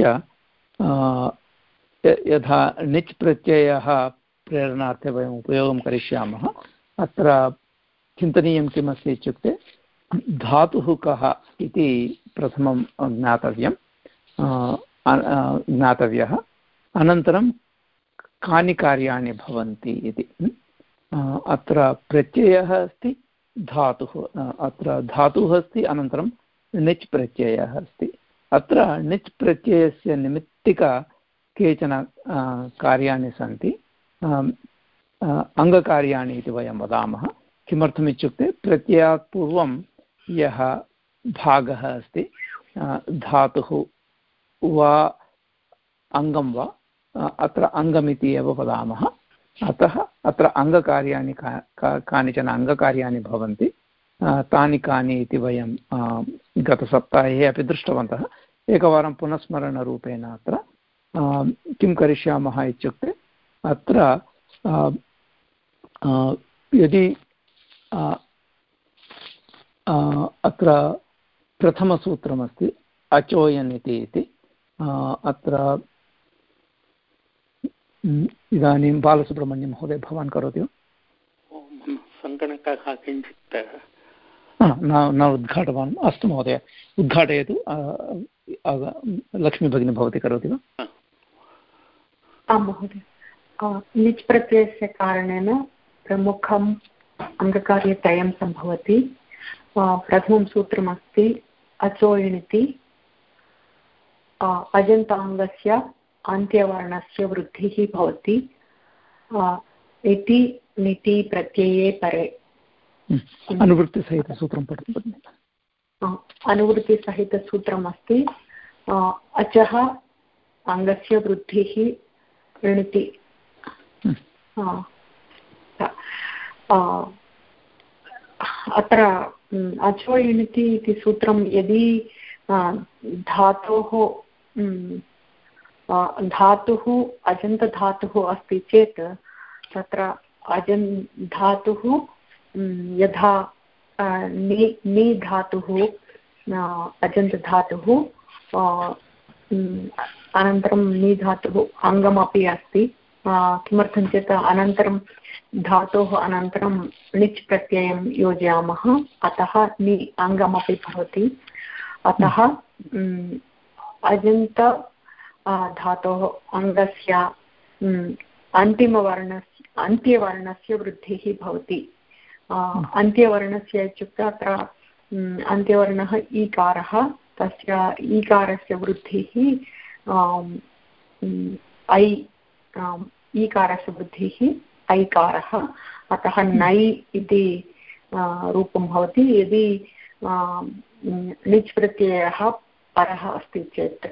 यथा निच् प्रत्ययः प्रेरणार्थे वयम् उपयोगं करिष्यामः, अत्र चिन्तनीयं किमस्ति इत्युक्ते, धातुः कः इति प्रथमं ज्ञातव्यं ज्ञातव्यः. अनन्तरं कानि कार्याणि भवन्ति इति। अत्र प्रत्ययः अस्ति, धातुः अत्र धातुः अस्ति, अनन्तरं निच् प्रत्ययः अस्ति। अत्र निच् प्रत्ययस्य निमित्तिका केचन कार्याणि सन्ति। अङ्गकार्याणि इति वयं वदामः। किमर्थमित्युक्ते प्रत्ययात् पूर्वं यः भागः अस्ति धातुः वा अङ्गं वा अत्र अङ्गमिति एव वदामः। अतः अत्र अङ्गकार्याणि कानिचन अङ्गकार्याणि भवन्ति। तानि कानि इति वयं गतसप्ताहे अपि दृष्टवन्तः। एकवारं पुनस्मरणरूपेण अत्र किं करिष्यामः इत्युक्ते, अत्र यदि अत्र प्रथमसूत्रमस्ति, अचोयन् इति अत्र इदानीं बालसुब्रह्मण्यं महोदय भवान् करोति वा? सङ्गणकः किञ्चित् न उद्घाटवान्। अस्तु महोदय उद्घाटयतु लक्ष्मीभगिनी भवती करोति वा? आं महोदय निच् प्रत्ययस्य कारणेन प्रमुखम् अङ्गकार्यत्रयं सम्भवति। प्रथमं सूत्रमस्ति अचोयिणिति अजन्ताङ्गस्य अन्त्यवर्णस्य वृद्धिः भवति इति निति प्रत्यये परे। अनुवृत्तिसहितसूत्रं पठतु अनुवृत्तिसहितसूत्रम् अस्ति अचः अङ्गस्य वृद्धिः ऋणिति। अत्र अचो इणिति इति सूत्रं यदि धातोः धातुः अजन्तधातुः अस्ति चेत् तत्र अजन् धातुः यथा नि नि धातुः अजन्तधातुः अनन्तरं नि धातुः अङ्गमपि अस्ति। किमर्थं चेत् अनन्तरं धातोः अनन्तरं णिच् प्रत्ययं योजयामः, अतः नि अङ्गमपि भवति। अतः अजन्त धातोः अङ्गस्य अन्तिमवर्णस्य अन्त्यवर्णस्य वृद्धिः भवति। अन्त्यवर्णस्य इत्युक्ते अत्र अन्त्यवर्णः ईकारः तस्य ईकारस्य वृद्धिः ऐ ईकारस्य वृद्धिः ऐकारः। अतः नै इति रूपं भवति। यदि णिच् प्रत्ययः परः अस्ति चेत्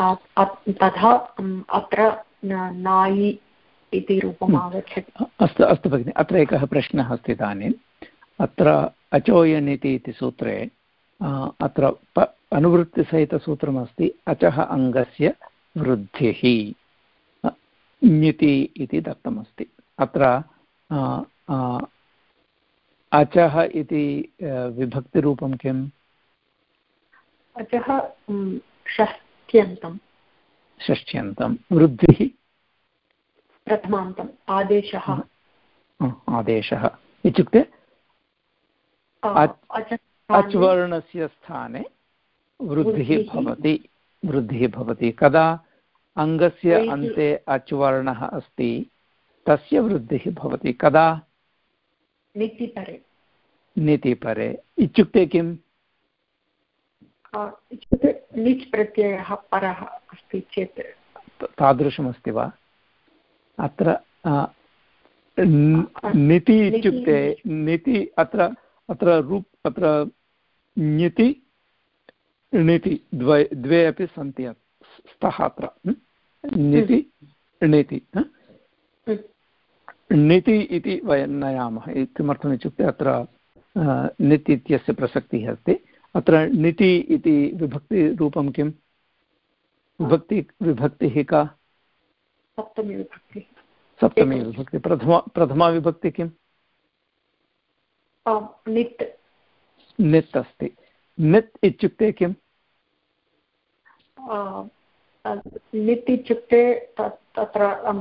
तथा अत्र नायि इति रूपम् आगच्छति अस्तु अस्तु भगिनि अत्र एकः प्रश्नः अस्ति इदानीम्। अत्र अचोयन् इति सूत्रे अत्र अनुवृत्तिसहितसूत्रमस्ति अचः अङ्गस्य वृद्धिः। ञिति इति दत्तमस्ति। अत्र अचः इति विभक्तिरूपं किम्? अचः षष्ट्यन्तं षष्ट्यन्तं वृद्धिः? प्रथमान्तम् आदेशः। आदेशः। इत्युक्ते अच् वर्णस्य स्थाने वृद्धिः भवति। वृद्धिः भवति। कदा अङ्गस्य अन्ते अच् वर्णः अस्ति तस्य वृद्धिः भवति। कदा? नितिपरे। नितिपरे। इत्युक्ते किम्? इत्युक्ते निच् प्रत्ययः परः अस्ति चेत् तादृशमस्ति वा अत्र निति इत्युक्ते निति अत्र अत्र रूप् अत्र ञिति णिति द्वे द्वे अपि सन्ति स्तः अत्र निति णिति णिति इति वयं नयामः किमर्थम् इत्युक्ते अत्र नित् इत्यस्य प्रसक्तिः अस्ति अत्र णिति इति विभक्तिरूपं किं विभक्ति विभक्तिः का सप्तमी विभक्ति। सप्तमी विभक्ति। प्रथमा प्रथमा विभक्ति किम्? नित्। नित् अस्ति। नित् इत्युक्ते किम्? लिट् इत्युक्ते तत्र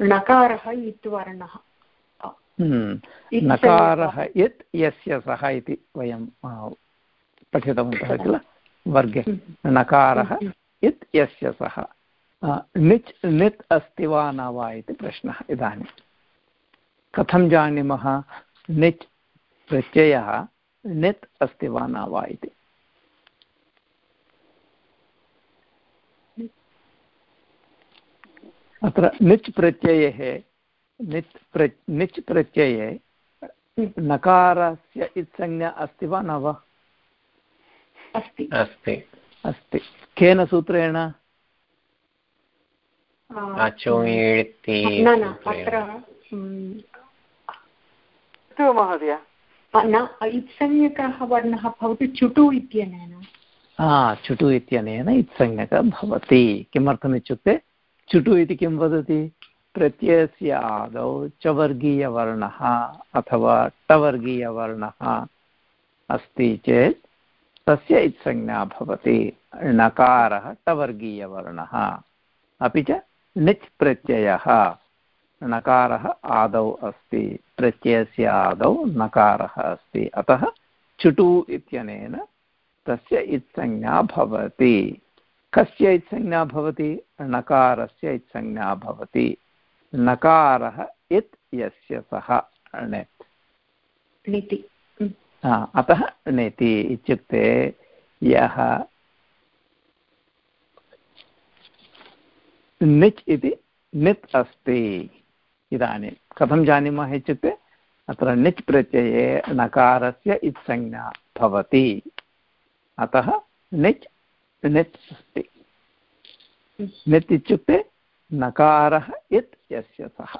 नकारः इत् वर्णः। नकारः यत् यस्य सः इति वयं पठितवन्तः किल? वर्गे। हम्म। नकारः यत् यस्य सः। निच् नित् अस्ति वा न वा इति प्रश्नः इदानीं। कथं जानीमः? निच् प्रत्ययः नित् अस्ति वा न वा इति। अत्र निच् प्रत्यये निच् प्र निच् प्रत्यये नकारस्य इत्संज्ञा अस्ति वा न वा? अस्ति। अस्ति। अस्ति। केन सूत्रेण? न न अत्र महोदय। न इत्संज्ञकः वर्णः भवति चुटु इत्यनेन। चुटु इत्यनेन इत्संज्ञकः भवति। किमर्थमित्युक्ते चुटु इति किं वदति? प्रत्ययस्य आदौ चवर्गीयवर्णः अथवा टवर्गीयवर्णः अस्ति चेत् तस्य इत्संज्ञा भवति। णकारः टवर्गीयवर्णः अपि च णिच् प्रत्ययः णकारः आदौ अस्ति। प्रत्ययस्य आदौ नकारः अस्ति। अतः चुटु इत्यनेन तस्य इत्संज्ञा भवति। कस्य इत्संज्ञा भवति? णकारस्य इत्संज्ञा भवति। नकारः इत् यस्य सः णेत् अतः णेति इत्युक्ते यः निच् इति नित् अस्ति। इदानीं कथं जानीमः इत्युक्ते अत्र निच् प्रत्यये नकारस्य इत्संज्ञा भवति। अतः निच् नित् अस्ति। नित् इत्युक्ते नकारः इत् यस्य सः।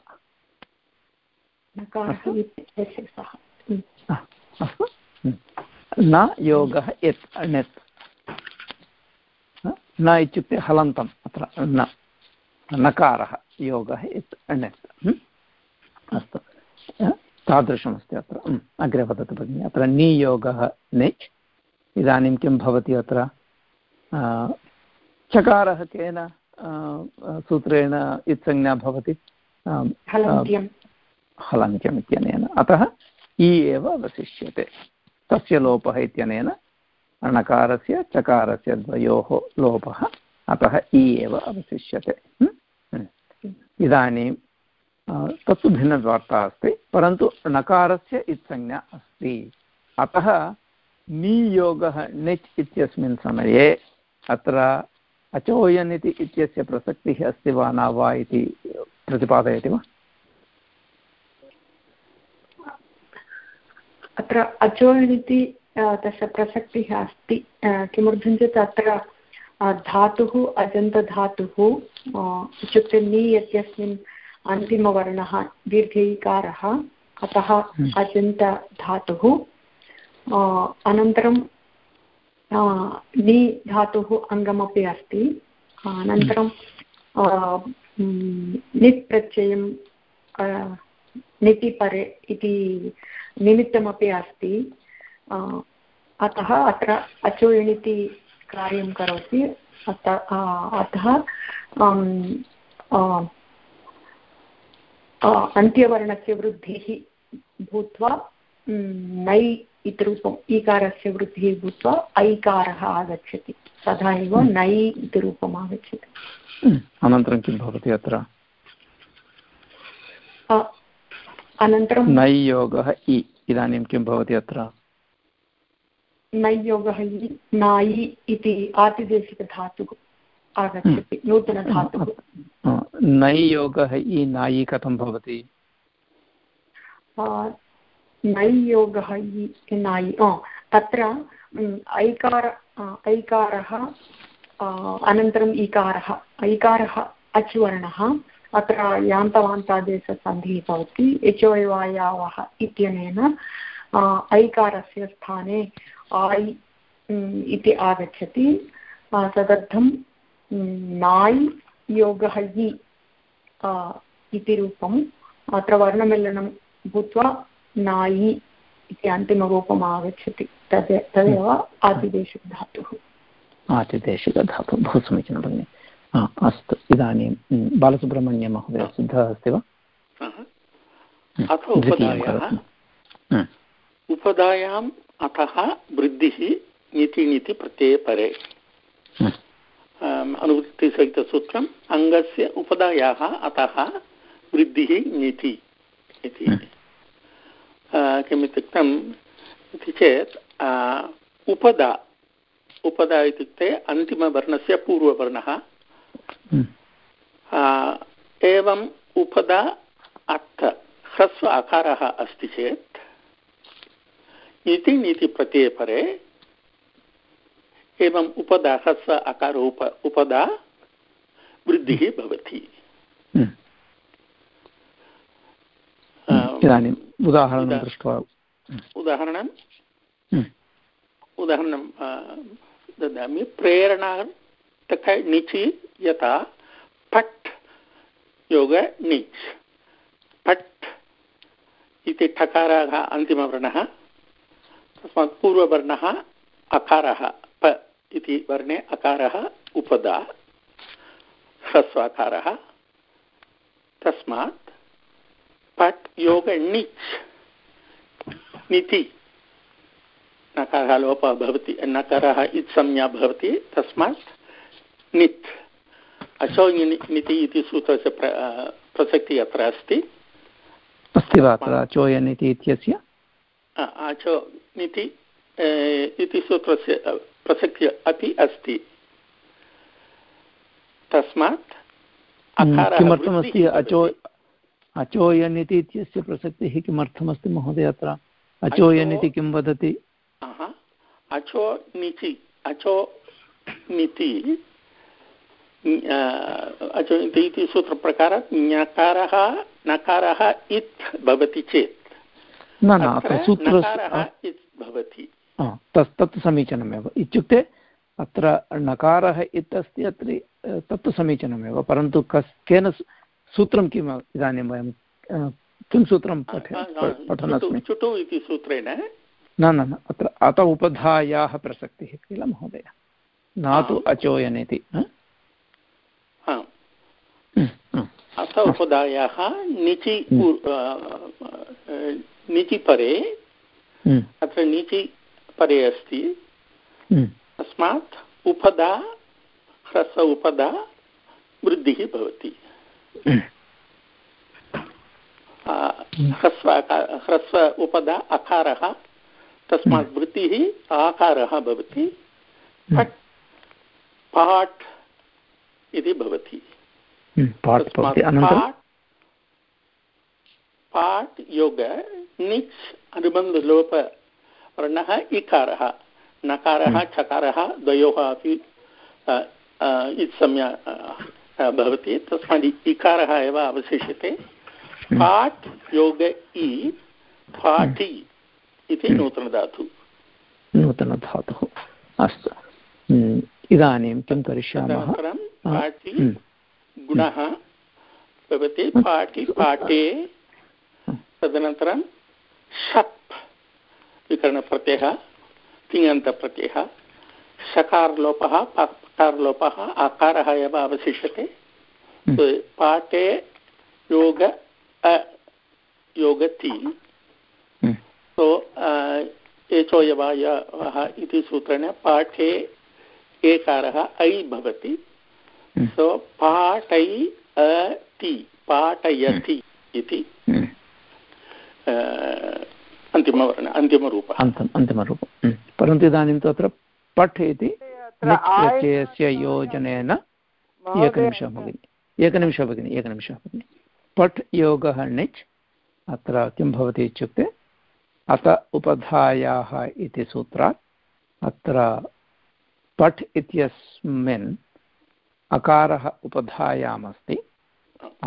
अस्तु। न योगः इत् णित् न इत्युक्ते हलन्तम् अत्र न। नकारः योगः इत् णित् अस्तु। तादृशमस्ति अत्र। अग्रे वदतु भगिनि। अत्र नियोगः निच् इदानीं किं भवति अत्र? चकारः केन? सूत्रेण इत्संज्ञा भवति। हलन्त्यम् इत्यनेन। अतः इ एव अवशिष्यते। तस्य लोपः इत्यनेन णकारस्य चकारस्य द्वयोः लोपः अतः इ एव अवशिष्यते। इदानीं तत्तु भिन्नवार्ता अस्ति परन्तु णकारस्य इत्संज्ञा अस्ति। अतः नियोगः णिच् इत्यस्मिन् समये अत्र अचोयन् इति इत्यस्य प्रसक्तिः अस्ति वा न वा इति प्रतिपादयति वा अत्र अचोयन् इति तस्य प्रसक्तिः अस्ति किमर्थं चेत् अत्र धातुः अजन्तधातुः इत्युक्ते नि इत्यस्मिन् अन्तिमवर्णः दीर्घैकारः अतः हम्म। अजन्तधातुः अनन्तरं नि धातुः अङ्गमपि अस्ति. अनन्तरं निट् प्रत्ययं निटिपरे इति निमित्तमपि अस्ति. अतः अत्र अचोयिणिति कार्यं करोति. अत अतः अन्त्यवर्णस्य वृद्धिः भूत्वा नै इति रूपम् ईकारस्य वृद्धिः भूत्वा ऐकारः आगच्छति। तथा एव हम्म। नै इति रूपम् आगच्छति। हम्म। अनन्तरं किं भवति अत्र? अनन्तरं नैयोगः इ। इदानीं किं भवति अत्र? नैयोगः इ नायि इति आतिदेशिकधातुः आगच्छति हम्म। नूतनधातुः। नैयोगः इ नायि कथं भवति? नैयोगः नायि तत्र ऐकार ऐकारः अनन्तरम् इकारः ऐकारः अच् वर्णः अत्र यान्तवान्तादेशसन्धिः भवति यचोयवायावः इत्यनेन ऐकारस्य स्थाने आय् इति आगच्छति तदर्थं नाय् योगः इति रूपम्, अत्र वर्णमेलनं भूत्वा नायि इति अन्तिमरूपम् आगच्छति तद् तदेव आदिदेशिकधातुः आदिदेशिकधातुः बहु समीचीनं भगिनि। अस्तु। इदानीं बालसुब्रह्मण्यमहोदय सिद्धः अस्ति वा? अथ उपदायाः उपदायाम् अतः वृद्धिः नीति नीति प्रत्यये परे। अनुवृत्तिसहितसूत्रम् अङ्गस्य उपदायाः अतः वृद्धिः नीति इति। किम् इत्युक्तम् इति चेत् उपदा उपदा इत्युक्ते अन्तिमवर्णस्य पूर्ववर्णः हम्म। एवम् उपदा अर्थ ह्रस्व आकारः अस्ति चेत् इति नीतिप्रत्यये परे एवम् उपदाः स अकार उप उपदा वृद्धिः भवति हम्म। उदाहरणं दृष्ट्वा। उदाहरणं? हम्म। उदाहरणं ददामि। प्रेरणार्थक निचि यथा पट् योग निच्। पट् इति ठकारः अन्तिमवर्णः तस्मात् पूर्ववर्णः अकारः प इति वर्णे अकारः उपदा ह्रस्वाकारः तस्मात् पट् योग णिच् निति नकारः लोपः भवति नकारः इत्संज्ञा भवति तस्मात् नित् अचो निति इति सूत्रस्य प्र प्रसक्तिः अत्र अस्ति अस्ति वा अत्र अचोयन् इति इत्यस्य अचो निति इति सूत्रस्य प्रसक्तिः अपि अस्ति तस्मात् किमर्थमस्ति अचो अचोयन् इति इत्यस्य प्रसक्तिः किमर्थमस्ति महोदय अत्र? अचोयन् इति किं वदति? अचो निचि अचो निति अचो इति सूत्रप्रकारात् ञकारः नकारः इत् भवति चेत्। न न अत्र सूत्र भवति। तत् तत् समीचीनमेव। इत्युक्ते अत्र नकारः इत् अस्ति अत्र तत्तु समीचीनमेव। परन्तु कस् केन सूत्रं किम् इदानीं वयं किं सूत्रं पठ पठन् चुटु इति सूत्रेण? न न न अत्र अत उपधायाः प्रसक्तिः किल महोदय? न? तु अचोयन् इति अथ उपधायाः निचि निचि परे अत्र निचि परे अस्ति। तस्मात् उपदा ह्रस्व उपदा वृद्धिः भवति। ह्रस्व ह्रस्व उपदा अकारः तस्मात् वृत्तिः आकारः भवति। पट् पाट् इति भवति। पाट् योग निच् अनुबन्धलोपवर्णः इकारः नकारः चकारः द्वयोः अपि इत्संज्ञा भवति तस्मात् इकारः एव अवशिष्यते। पाट् योग इ फाटि इति नूतनधातुः। नूतनधातुः। अस्तु। इदानीं किं करिष्यामः? पाटि गुणः भवति। पाटि पाठे तदनन्तरं शप् विकरणप्रत्ययः तिङन्तप्रत्ययः। शकारलोपः पकारलोपः आकारः एव अवशिष्यते। पाठे योग योगति। सो एचोयवायवः इति सूत्रेण पाठे एकारः ऐ भवति। सो पाठै अति पाठयति इति। अन्तिमवर्ण अन्तिमरूपः। अन्तिमरूपं। परन्तु इदानीं तु पठ् इति प्रत्ययस्य योजनेन एकनिमिषः भगिनि एकनिमिषः भगिनि एकनिमिषः भगिनि। पठ् योगः णिच् अत्र किं भवति इत्युक्ते अत उपधायाः इति सूत्रात् अत्र पठ् इत्यस्मिन् अकारः उपधायामस्ति।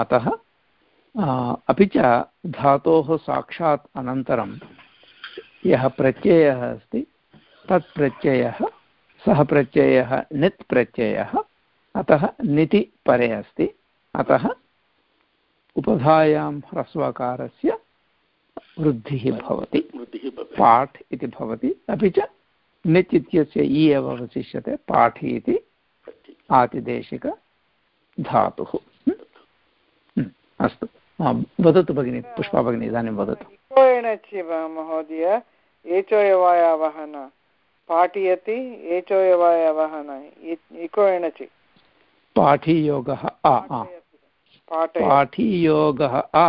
अतः अपि च धातोः साक्षात् अनन्तरं यः प्रत्ययः अस्ति तत् प्रत्ययः सः प्रत्ययः नित् प्रत्ययः अतः निति परे अस्ति। अतः उपधायां ह्रस्वकारस्य वृद्धिः भवति। पाठ् इति भवति। अपि च निच् इत्यस्य इ एव अवशिष्यते पाठि इति आतिदेशिकधातुः अस्तु। वदतु भगिनि पुष्पा भगिनी इदानीं वदतु। महोदय। एचोयवायावः न पाठयति एचोयवायावः न इको एणचि पाठीयोगः आ पाठीयोगः आ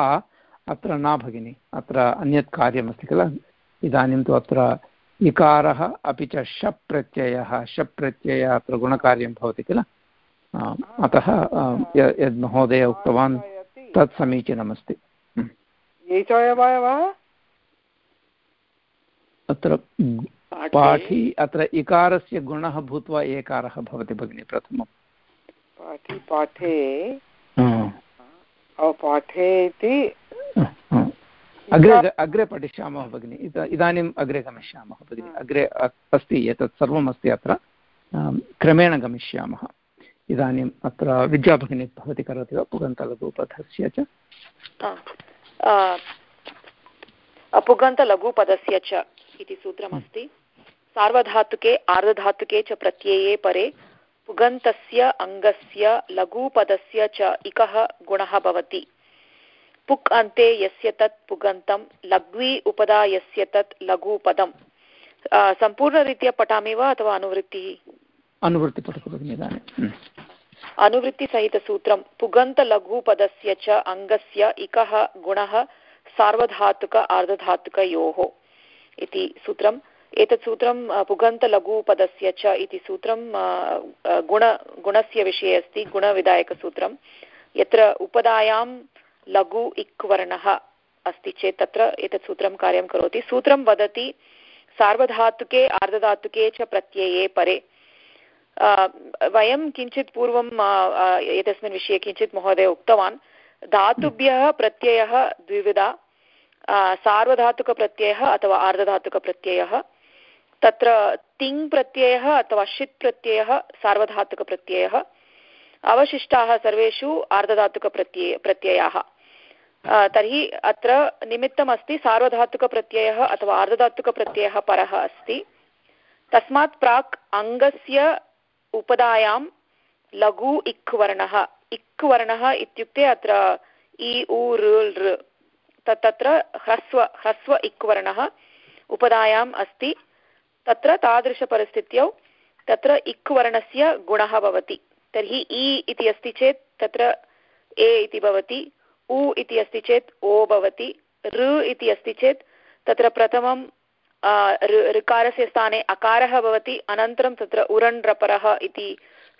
अत्र न भगिनि अत्र अन्यत् कार्यमस्ति किल इदानीं तु अत्र इकारः अपि च शप् प्रत्ययः शप् प्रत्ययः अत्र गुणकार्यं भवति किल अतः यद् महोदय उक्तवान् तत् समीचीनमस्ति। अत्र पाठी अत्र इकारस्य गुणः भूत्वा एकारः भवति भगिनि प्रथमं पाठी पाठे पाठे इति अग्रे अग्रे पठिष्यामः भगिनि। इदानीम् अग्रे गमिष्यामः भगिनि। अग्रे अस्ति एतत् सर्वम् अस्ति अत्र। क्रमेण गमिष्यामः। इदानीम् अत्र विद्याभगिनी भवती करोति वा? पुगन्तलघुपथस्य च। पुगन्तलघुपदस्य च इति सूत्रमस्ति। सार्वधातुके आर्धधातुके च प्रत्यये परे पुगन्तस्य अङ्गस्य लघुपदस्य च इकः गुणः भवति। पुक् अन्ते यस्य तत् पुगन्तं लघ्वी उपदा यस्य तत् लघुपदं सम्पूर्णरीत्या पठामि वा अथवा अनुवृत्तिः? अनुवृत्ति पठतु भगिनि इदानीम् अनुवृत्तिसहितसूत्रं पुगन्तलघुपदस्य च अङ्गस्य इकः गुणः सार्वधातुक आर्धधातुकयोः इति सूत्रम्। एतत् सूत्रं पुगन्तलघुपदस्य च इति सूत्रं गुण, गुणस्य विषये अस्ति गुणविधायकसूत्रं यत्र उपदायां लघु इक् वर्णः अस्ति चेत् तत्र एतत् सूत्रं कार्यं करोति। सूत्रं वदति सार्वधातुके, आर्धधातुके च प्रत्यये परे। वयं किञ्चित् पूर्वं एतस्मिन् विषये किञ्चित् महोदय उक्तवान्। धातुभ्यः प्रत्ययः द्विविधा सार्वधातुकप्रत्ययः अथवा आर्धधातुकप्रत्ययः। तत्र तिङ् प्रत्ययः अथवा षित् प्रत्ययः सार्वधातुकप्रत्ययः अवशिष्टाः सर्वेषु आर्धधातुकप्रत्यय प्रत्ययाः तर्हि अत्र निमित्तमस्ति सार्वधातुकप्रत्ययः अथवा आर्धधातुकप्रत्ययः परः अस्ति। तस्मात् प्राक् अङ्गस्य उपदायां लघु इक् वर्णः इक् वर्णः इत्युक्ते अत्र इ, उ तत्र ह्रस्व ह्रस्व इक् वर्णः उपदायाम् अस्ति। तत्र तादृशपरिस्थित्यौ, तत्र इक् वर्णस्य गुणः भवति। तर्हि इ इति अस्ति चेत् तत्र ए इति भवति, उ इति अस्ति चेत् ओ भवति, ऋ इति अस्ति चेत् तत्र प्रथमं ऋकारस्य स्थाने अकारः भवति, अनन्तरं तत्र उरण्ड्रपरः इति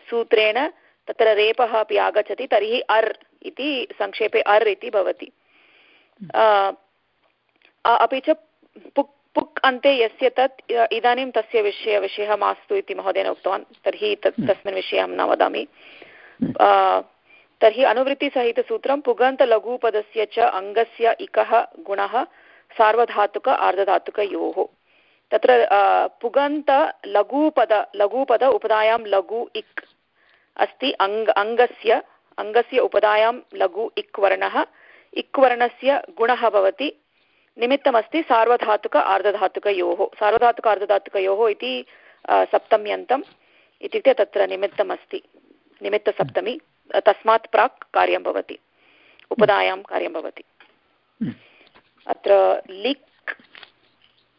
सूत्रेण तत्र रेपः अपि आगच्छति, तर्हि अर् इति संक्षेपे अर् इति भवति। अपि च पुक् पुक् अन्ते यस्य तत् इदानीं तस्य विषय विषयः मास्तु इति महोदयेन उक्तवान्। तर्हि तत् हम्म। तस्मिन् विषये अहं न वदामि। तर्हि अनुवृत्तिसहितसूत्रं पुगन्तलघुपदस्य च अङ्गस्य इकः गुणः सार्वधातुक आर्धधातुकयोः। तत्र पुगन्त लघुपद लघुपद उपदायां लघु इक् अस्ति। अङ्ग अङ्गस्य अङ्गस्य उपदायां लघु इक् वर्णः। इक् वर्णस्य गुणः भवति। निमित्तमस्ति सार्वधातुक आर्धधातुकयोः सार्वधातुक आर्धधातुकयोः इति सप्तम्यन्तम् इत्युक्ते तत्र निमित्तमस्ति निमित्तसप्तमी तस्मात् प्राक् कार्यं भवति उपदायां कार्यं भवति हम्म। अत्र लिक्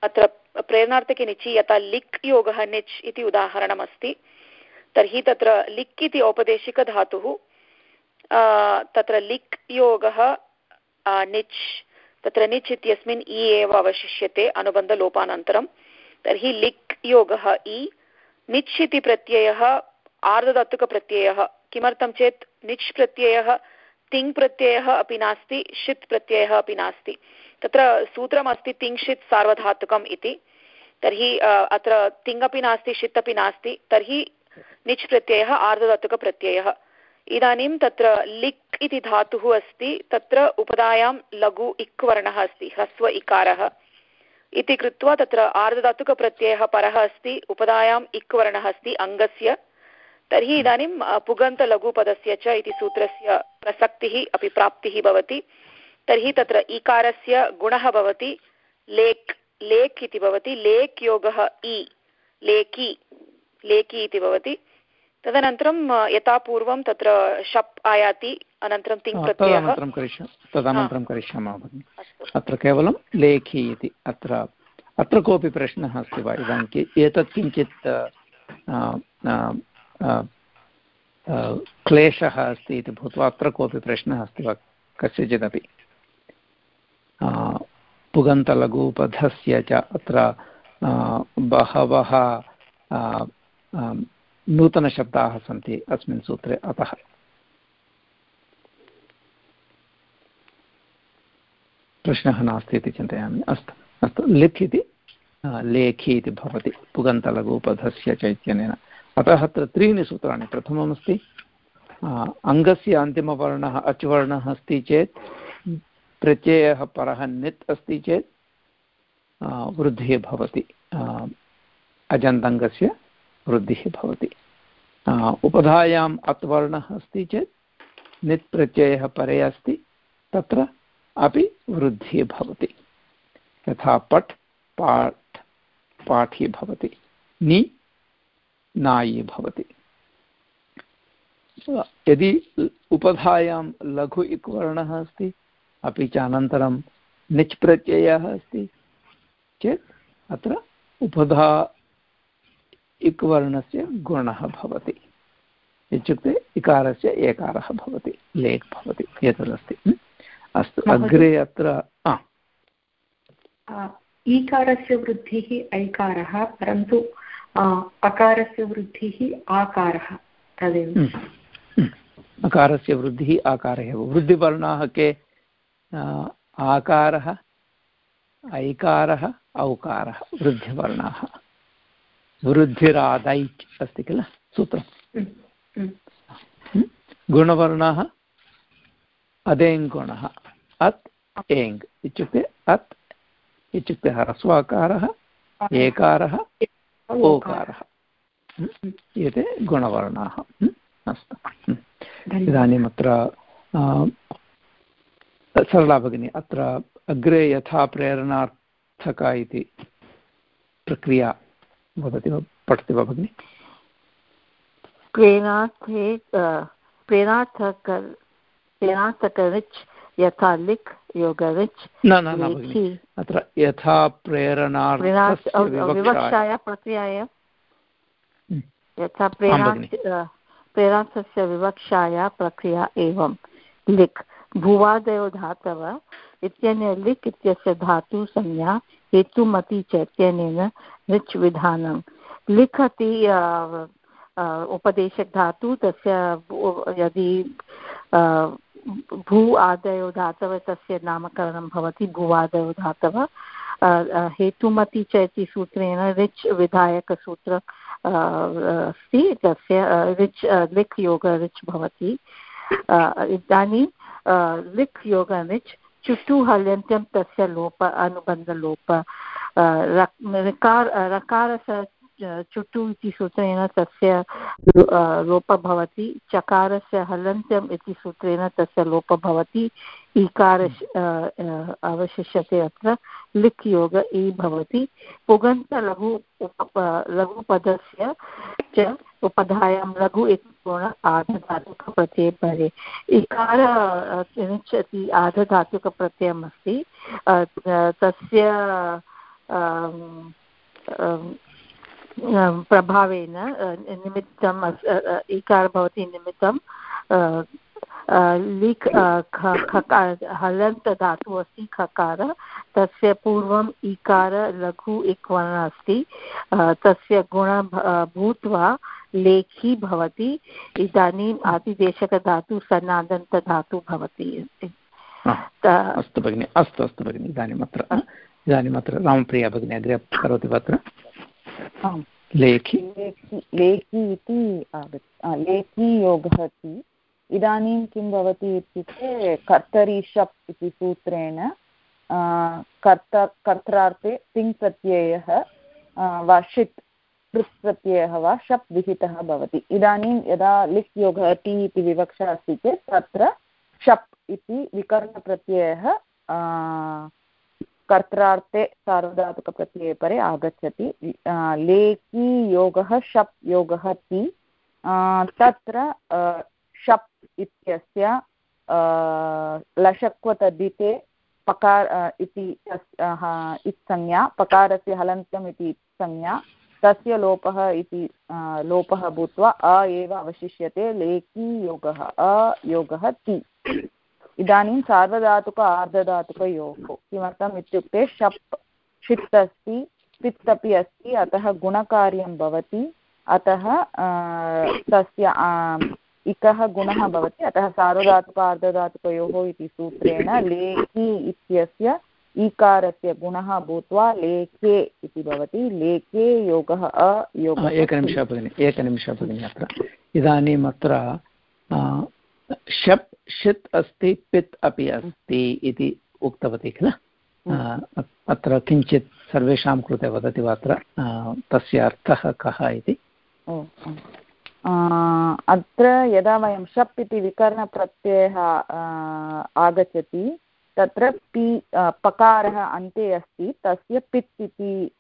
अत्र प्रेरणार्थके निचि यथा लिक् योगः निच् इति उदाहरणमस्ति तर्हि तत्र लिक् इति औपदेशिकधातुः तत्र लिक् योगः निच् तत्र निच् इत्यस्मिन् इ एव अवशिष्यते अनुबन्धलोपानन्तरं। तर्हि लिक् योगः इ निच् इति प्रत्ययः आर्धधातुकप्रत्ययः किमर्थं चेत् निच् प्रत्ययः तिङ् प्रत्ययः अपि नास्ति, षित् प्रत्ययः अपि नास्ति। तत्र सूत्रमस्ति तिङ्क्षित् सार्वधातुकम् इति। तर्हि अत्र तिङ् नास्ति, षित् अपि नास्ति। तर्हि निच् प्रत्ययः आर्धधातुकप्रत्ययः इदानीं तत्र लिक् इति धातुः अस्ति तत्र उपदायां लघु इक् वर्णः अस्ति ह्रस्व इकारः। इति कृत्वा तत्र आर्धधातुकप्रत्ययः परः अस्ति उपदायाम् इक् वर्णः अस्ति अङ्गस्य। तर्हि इदानीं पुगन्तलघुपदस्य च इति सूत्रस्य प्रसक्तिः अपि प्राप्तिः भवति। तर्हि तत्र ईकारस्य गुणः भवति लेक् लेक् इति भवति लेक् योगः इ लेखि लेखि इति भवति। तदनन्तरं यथा पूर्वं तत्र शप् आयाति अनन्तरं तिङ् प्रत्ययः। तदनन्तरं करिष्यामः भगिनि। अत्र केवलं लेखि इति अत्र अत्र कोऽपि प्रश्नः अस्ति वा? इदानीं एतत् किञ्चित् क्लेशः अस्ति इति भूत्वा अत्र कोऽपि प्रश्नः अस्ति वा? कस्यचिदपि। पुगन्तलघुपथस्य च अत्र बहवः नूतनशब्दाः सन्ति अस्मिन् सूत्रे। अतः। प्रश्नः नास्ति इति चिन्तयामि। अस्तु। अस्तु। लिख् इति लेखि इति भवति। पुगन्तलघुपधस्य चैत्यनेन। अतः अत्र त्रीणि सूत्राणि। प्रथममस्ति अङ्गस्य अन्तिमवर्णः अच् वर्णः अस्ति चेत्, प्रत्ययः परः नित् अस्ति चेत् वृद्धिः भवति। अजन्तङ्गस्य वृद्धिः भवति। उपधायाम् अत् वर्णः अस्ति चेत् नित् प्रत्ययः परे अस्ति, तत्र अपि वृद्धिः भवति। यथा पट् पाठ् पाठी भवति। नि, नायि भवति। यदि उपधायां लघु इक् वर्णः अस्ति, अपि च अनन्तरं निच् प्रत्ययः अस्ति, चेत् अत्र उपधा इक् वर्णस्य गुणः भवति। इत्युक्ते इकारस्य एकारः भवति भवति एतदस्ति अस्तु। अग्रे अत्र ईकारस्य वृद्धिः ऐकारः परन्तु अकारस्य वृद्धिः आकारः तदेव। अकारस्य वृद्धिः आकारः एव। वृद्धिवर्णाः के? आकारः ऐकारः औकारः वृद्धिवर्णाः। वृद्धिरादैट् अस्ति किल? सूत्रं गुणवर्णाः, अदेङ्गुणः, अत् एङ् इत्युक्ते अत्, इत्युक्ते ह्रस्वाकारः, एकारः, ओकारः। एते गुणवर्णाः। अस्तु। इदानीम् अत्र सरला भगिनी, अत्र अग्रे यथा प्रेरणार्थका इति प्रक्रिया वदति वा पठति वा भगिनि? प्रेरणार्थकरिच् यथा योगरिच् न न भगिनि। अत्र यथा प्रेरणाविवक्षाया प्रक्रियाया। यथा प्रेरणा प्रेरार्थस्य विवक्षाया प्रक्रिया एवं। लिक् भुवादयो धातव इत्यनेन लिक् इत्यस्य धातुसंज्ञा हेतुमति च इत्यनेन ऋच् विधानं। लिखति उपदेशधातु तस्य यदि भू आदयो धातव, तस्य नामकरणं भवति भुवादयो धातव। हेतुमति च इति सूत्रेण रिच् विधायकसूत्र अस्ति, तस्य रिच् लिक् योग रिच् भवति। इदानीं लिक् योग रिच् हल्यन्त्यं तस्य लोप, अनुबन्धलोप रकार रकारस्य चुटु इति सूत्रेण तस्य लोपः भवति, चकारस्य हलन्त्यम् इति सूत्रेण तस्य लोपः भवति ईकार अवशिष्यते अत्र, लिक् योग इ भवति। पुगन्तलघु लघुपदस्य च उपधायां लघु इति गुण आधधातुकप्रत्यये परे इकार इति आधधातुकप्रत्ययम् अस्ति तस्य प्रभावेन निमित्तम् इकार भवति निमित्तं लिक् हलन्त धातुः अस्ति खकार। तस्य पूर्वम् इकार लघु इकवर्णः अस्ति। तस्य गुण भूत्वा लेखी भवति। इदानीम् आदिदेशकधातु सन्नादन्तधातुः भवति। अस्तु भगिनि अस्तु अस्तु भगिनि इदानीम् अत्र इदानीम् अत्र रामप्रिया भगिनी अग्रे करोति वा अत्र? लेखि। लेखि इति लेखि योगः अस्ति। इदानीं किं भवति इत्युक्ते कर्तरि शप् इति सूत्रेण कर्त, कर्त्रार्थे तिङ् प्रत्ययः वा षित् पृक् प्रत्ययः वा शप् विहितः भवति। इदानीं यदा लिक् योगः ति इति विवक्षा अस्ति चेत् तत्र शप् इति विकरणप्रत्ययः कर्त्रार्थे सार्वधातुकप्रत्यये परे आगच्छति। लेखि योगः, शप् योगः ति तत्र शप् इत्यस्य लशक्वतद्धिते पकार इति इत्संज्ञा, पकारस्य हलन्तम् इति संज्ञा तस्य लोपः इति लोपः भूत्वा अ एव अवशिष्यते लेखि योगः अयोगः ति। इदानीं सार्वधातुक आर्धधातुकयोः किमर्थम् इत्युक्ते शप् षित् अस्ति पित् अपि अस्ति, अतः गुणकार्यं भवति, अतः तस्य इकः गुणः भवति अतः सार्वधातुक अर्धधातुकयोः इति सूत्रेण लेखि इत्यस्य ईकारस्य गुणः भूत्वा लेखे इति भवति। लेखे योगः अयोगः एकनिमिषः भगिनि एकनिमिषः भगिनि अत्र। इदानीम् अत्र शप् षित् अस्ति पित् अपि अस्ति इति उक्तवती किल? अत्र किञ्चित् सर्वेषां कृते वदति वा अत्र? तस्य अर्थः कः इति? अत्र यदा वयं शप् इति विकरणप्रत्ययः आगच्छति, तत्र पि पकारः अन्ते अस्ति, तस्य पित् इति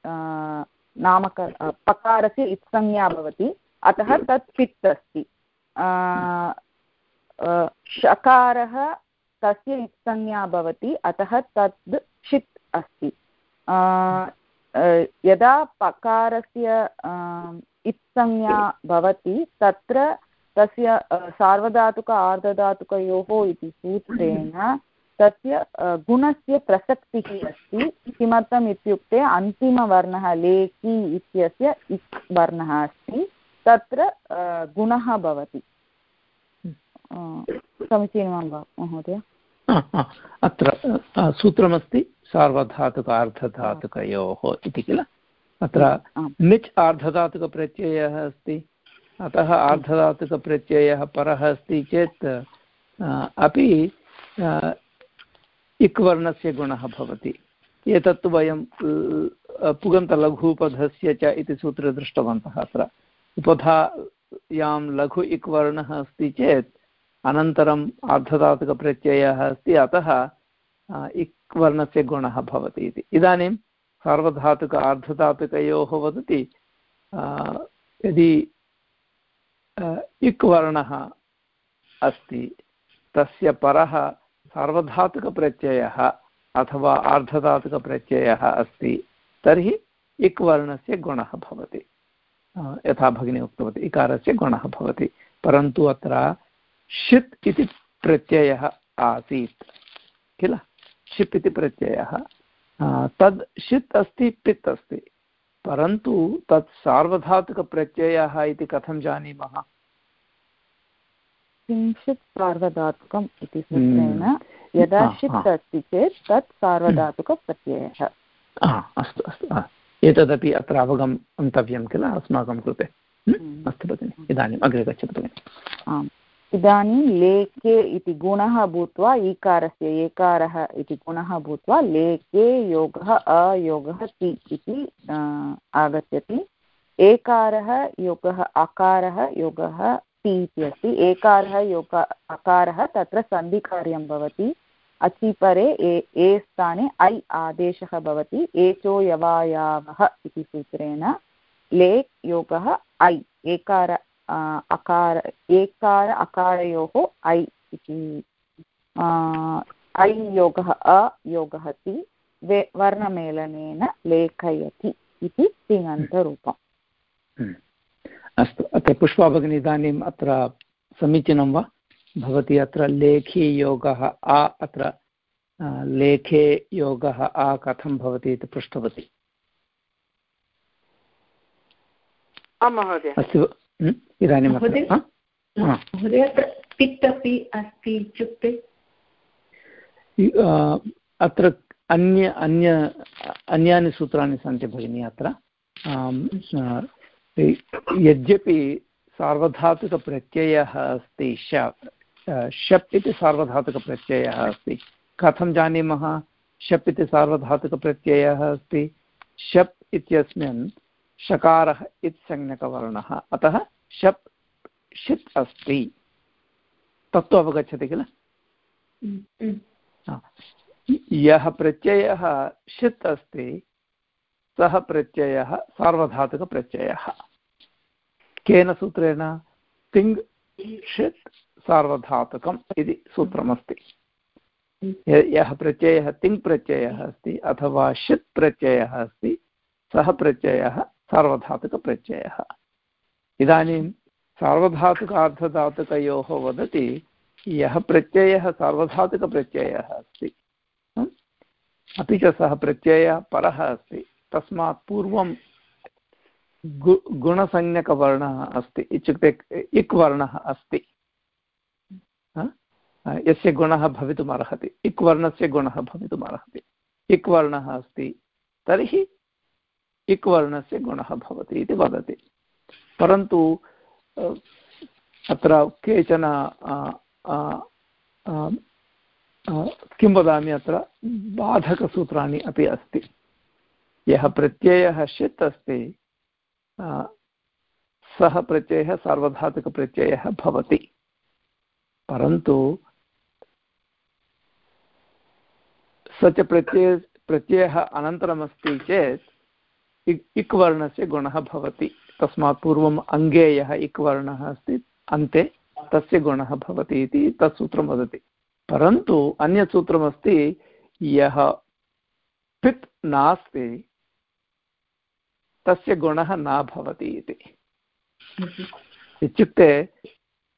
नामक पकारस्य इत्संज्ञा भवति, अतः तत् पित् अस्ति। शकारः तस्य इत्संज्ञा भवति, अतः तद् षित् अस्ति। यदा पकारस्य इत्संज्ञा भवति तत्र तस्य सार्वधातुक आर्धधातुकयोः इति सूत्रेण तस्य गुणस्य प्रसक्तिः अस्ति। किमर्थम् इत्युक्ते अन्तिमवर्णः लेखि इत्यस्य इक् वर्णः अस्ति। तत्र गुणः भवति। समीचीनं वा महोदय? अत्र सूत्रमस्ति सार्वधातुक अर्धधातुकयोः इति किल? अत्र मिच् आर्धधातुकप्रत्ययः अस्ति। अतः आर्धधातुकप्रत्ययः परः अस्ति चेत् अपि इक् वर्णस्य गुणः भवति। एतत्तु वयं पुगन्तलघूपधस्य च इति सूत्रे दृष्टवन्तः अत्र। उपधायां लघु इक् वर्णः अस्ति चेत् अनन्तरम् आर्धधातुकप्रत्ययः अस्ति। अतः इक् वर्णस्य गुणः भवति इति। इदानीं सार्वधातुक आर्धधातुकयोः वदति यदि इक् वर्णः अस्ति, तस्य परः सार्वधातुकप्रत्ययः अथवा आर्धधातुकप्रत्ययः अस्ति, तर्हि इक् वर्णस्य गुणः भवति। यथा भगिनी उक्तवती, इकारस्य गुणः भवति, परन्तु अत्र षित् इति प्रत्ययः आसीत्, किल? षिप् इति प्रत्ययः तद् षित् अस्ति पित् अस्ति। परन्तु तत् सार्वधातुकप्रत्ययः इति कथं जानीमः? किञ्चित् सार्वधातुकम् इति सूत्रेण। हम्म। यदा षित् अस्ति चेत् तत् सार्वधातुकप्रत्ययः। अस्तु अस्तु एतदपि अत्र अवगन्तव्यं किल? अस्माकं कृते। हम्म? हम्म। अस्तु भगिनि। इदानीम् अग्रे गच्छतु भगिनि। आम्। इदानीं लेके इति गुणः भूत्वा ईकारस्य, एकारः इति गुणः भूत्वा लेके योगः, अयोगः ति इति आगच्छति। एकारः योगः, अकारः योगः ति इति अस्ति। एकारः योग, अकारः तत्र सन्धिकार्यं भवति। अचिपरे ए ए स्थाने ऐ आदेशः भवति। एचो यवायावः इति सूत्रेण लेक् योगः ऐ, एकार अकार एकार अकारयोः ऐ इति ऐ योगः अयोगः ति वे वर्णमेलनेन लेखयति इति तिङन्तरूपम् हम्म। अस्तु अत्र पुष्पा भगिनी इदानीम् अत्र समीचीनं वा? भवती अत्र लेखी योगः आ अत्र लेखे योगः आ कथं भवति इति पृष्टवती। अस्तु इदानीं महोदय अपि अस्ति इत्युक्ते? अत्र अन्य अन्य अन्यानि सूत्राणि सन्ति भगिनि अत्र। यद्यपि सार्वधातुकप्रत्ययः अस्ति शप् शप् इति सार्वधातुकप्रत्ययः अस्ति। कथं जानीमः? शप् इति सार्वधातुकप्रत्ययः अस्ति। शप् इत्यस्मिन् शकारः इत्संज्ञकवर्णः। अतः शप् षित् अस्ति। तत्तु अवगच्छति किल? यः प्रत्ययः षित् अस्ति सः प्रत्ययः सार्वधातुकप्रत्ययः। केन सूत्रेण? तिङ् षित् सार्वधातुकम् इति सूत्रमस्ति। यः प्रत्ययः तिङ् प्रत्ययः अस्ति अथवा षित् प्रत्ययः अस्ति सः प्रत्ययः सार्वधातुकप्रत्ययः इदानीं सार्वधातुकार्धधातुकयोः वदति, यः प्रत्ययः सार्वधातुकप्रत्ययः अस्ति। अपि च सः प्रत्ययः परः अस्ति। तस्मात् पूर्वं गु, गुणसंज्ञकवर्णः अस्ति। इत्युक्ते इक् वर्णः अस्ति यस्य गुणः भवितुमर्हति। इक् वर्णस्य गुणः भवितुमर्हति। इक् वर्णः अस्ति। तर्हि इक् वर्णस्य गुणः भवति इति वदति। परन्तु अत्र केचन किं वदामि अत्र? बाधकसूत्राणि अपि अस्ति। यः प्रत्ययः षित् अस्ति सः प्रत्ययः सार्वधातुकप्रत्ययः भवति। परन्तु, स च प्रत्यय, प्रत्ययः अनन्तरमस्ति चेत् इक् वर्णस्य गुणः भवति। तस्मात् पूर्वम् अङ्गे यः इक् वर्णः अस्ति, अन्ते तस्य गुणः भवति इति तत् सूत्रं वदति। परन्तु अन्यत् सूत्रमस्ति यः पित् नास्ति, तस्य गुणः न भवति इति। इत्युक्ते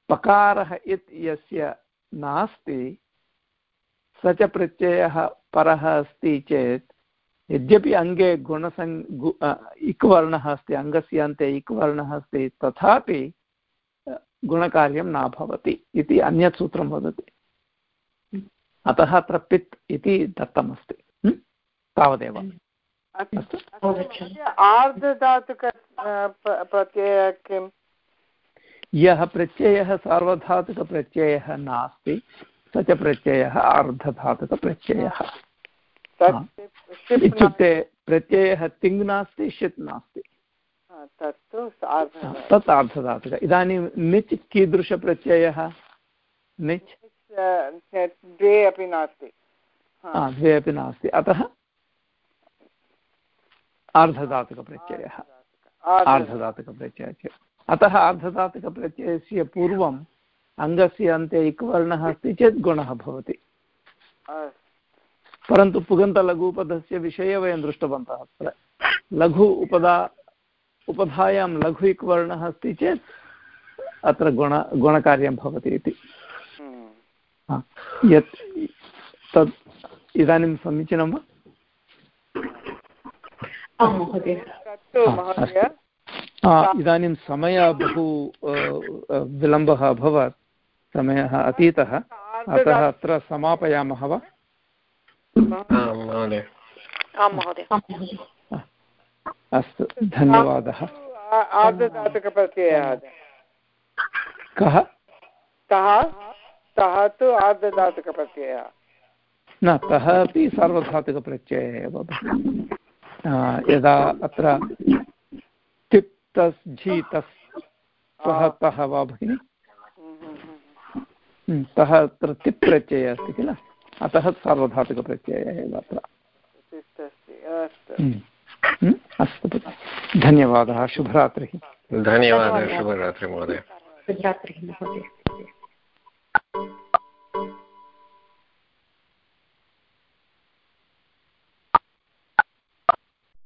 पकारः यस्य नास्ति, स च प्रत्ययः परः अस्ति चेत् यद्यपि अङ्गे गुणसङ् गु इक् वर्णः अस्ति अङ्गस्य अन्ते इक् वर्णः अस्ति तथापि गुणकार्यं न भवति इति अन्यत् सूत्रं वदति। अतः अत्र पित् इति दत्तमस्ति। तावदेव। आर्धधातुक प्रत्ययः किम्? यः प्रत्ययः सार्वधातुकप्रत्ययः नास्ति स च प्रत्ययः इत्युक्ते प्रत्ययः तिङ् नास्ति षित् नास्ति। तत् आर्धधातुक इदानीं निच् कीदृशप्रत्ययः? निच् द्वे अपि नास्ति। द्वे अपि नास्ति। अतः आर्धधातुकप्रत्ययः। आर्धधातुकप्रत्ययः अतः आर्धधातुकप्रत्ययस्य पूर्वम् अङ्गस्य अन्ते इक्वर्णः अस्ति चेत् गुणः भवति। परन्तु पुगन्तलघुपदस्य विषये वयं दृष्टवन्तः अत्र। लघु उपदा उपधायां लघु इक् वर्णः अस्ति चेत् अत्र गुण गुणकार्यं भवति इति। यत् तत् इदानीं समीचीनं वा? इदानीं समयः बहु विलम्बः अभवत्। समयः अतीतः। अतः अत्र समापयामः वा? अस्तु धन्यवादः। आर्धधातुकप्रत्ययः कः? तः? तः तु आर्धधातुकप्रत्ययः न तः अपि सार्वधातुकप्रत्ययः एव यदा अत्र तिप्तस् झीतस् सः तः वा भगिनि? तः अत्र तिप् प्रत्ययः अस्ति किल? अतः सार्वधातुकप्रत्ययः एव अत्र। अस्तु। धन्यवादः शुभरात्रिः। धन्यवादः शुभरात्रिः महोदय। शुभरात्रिः महोदय।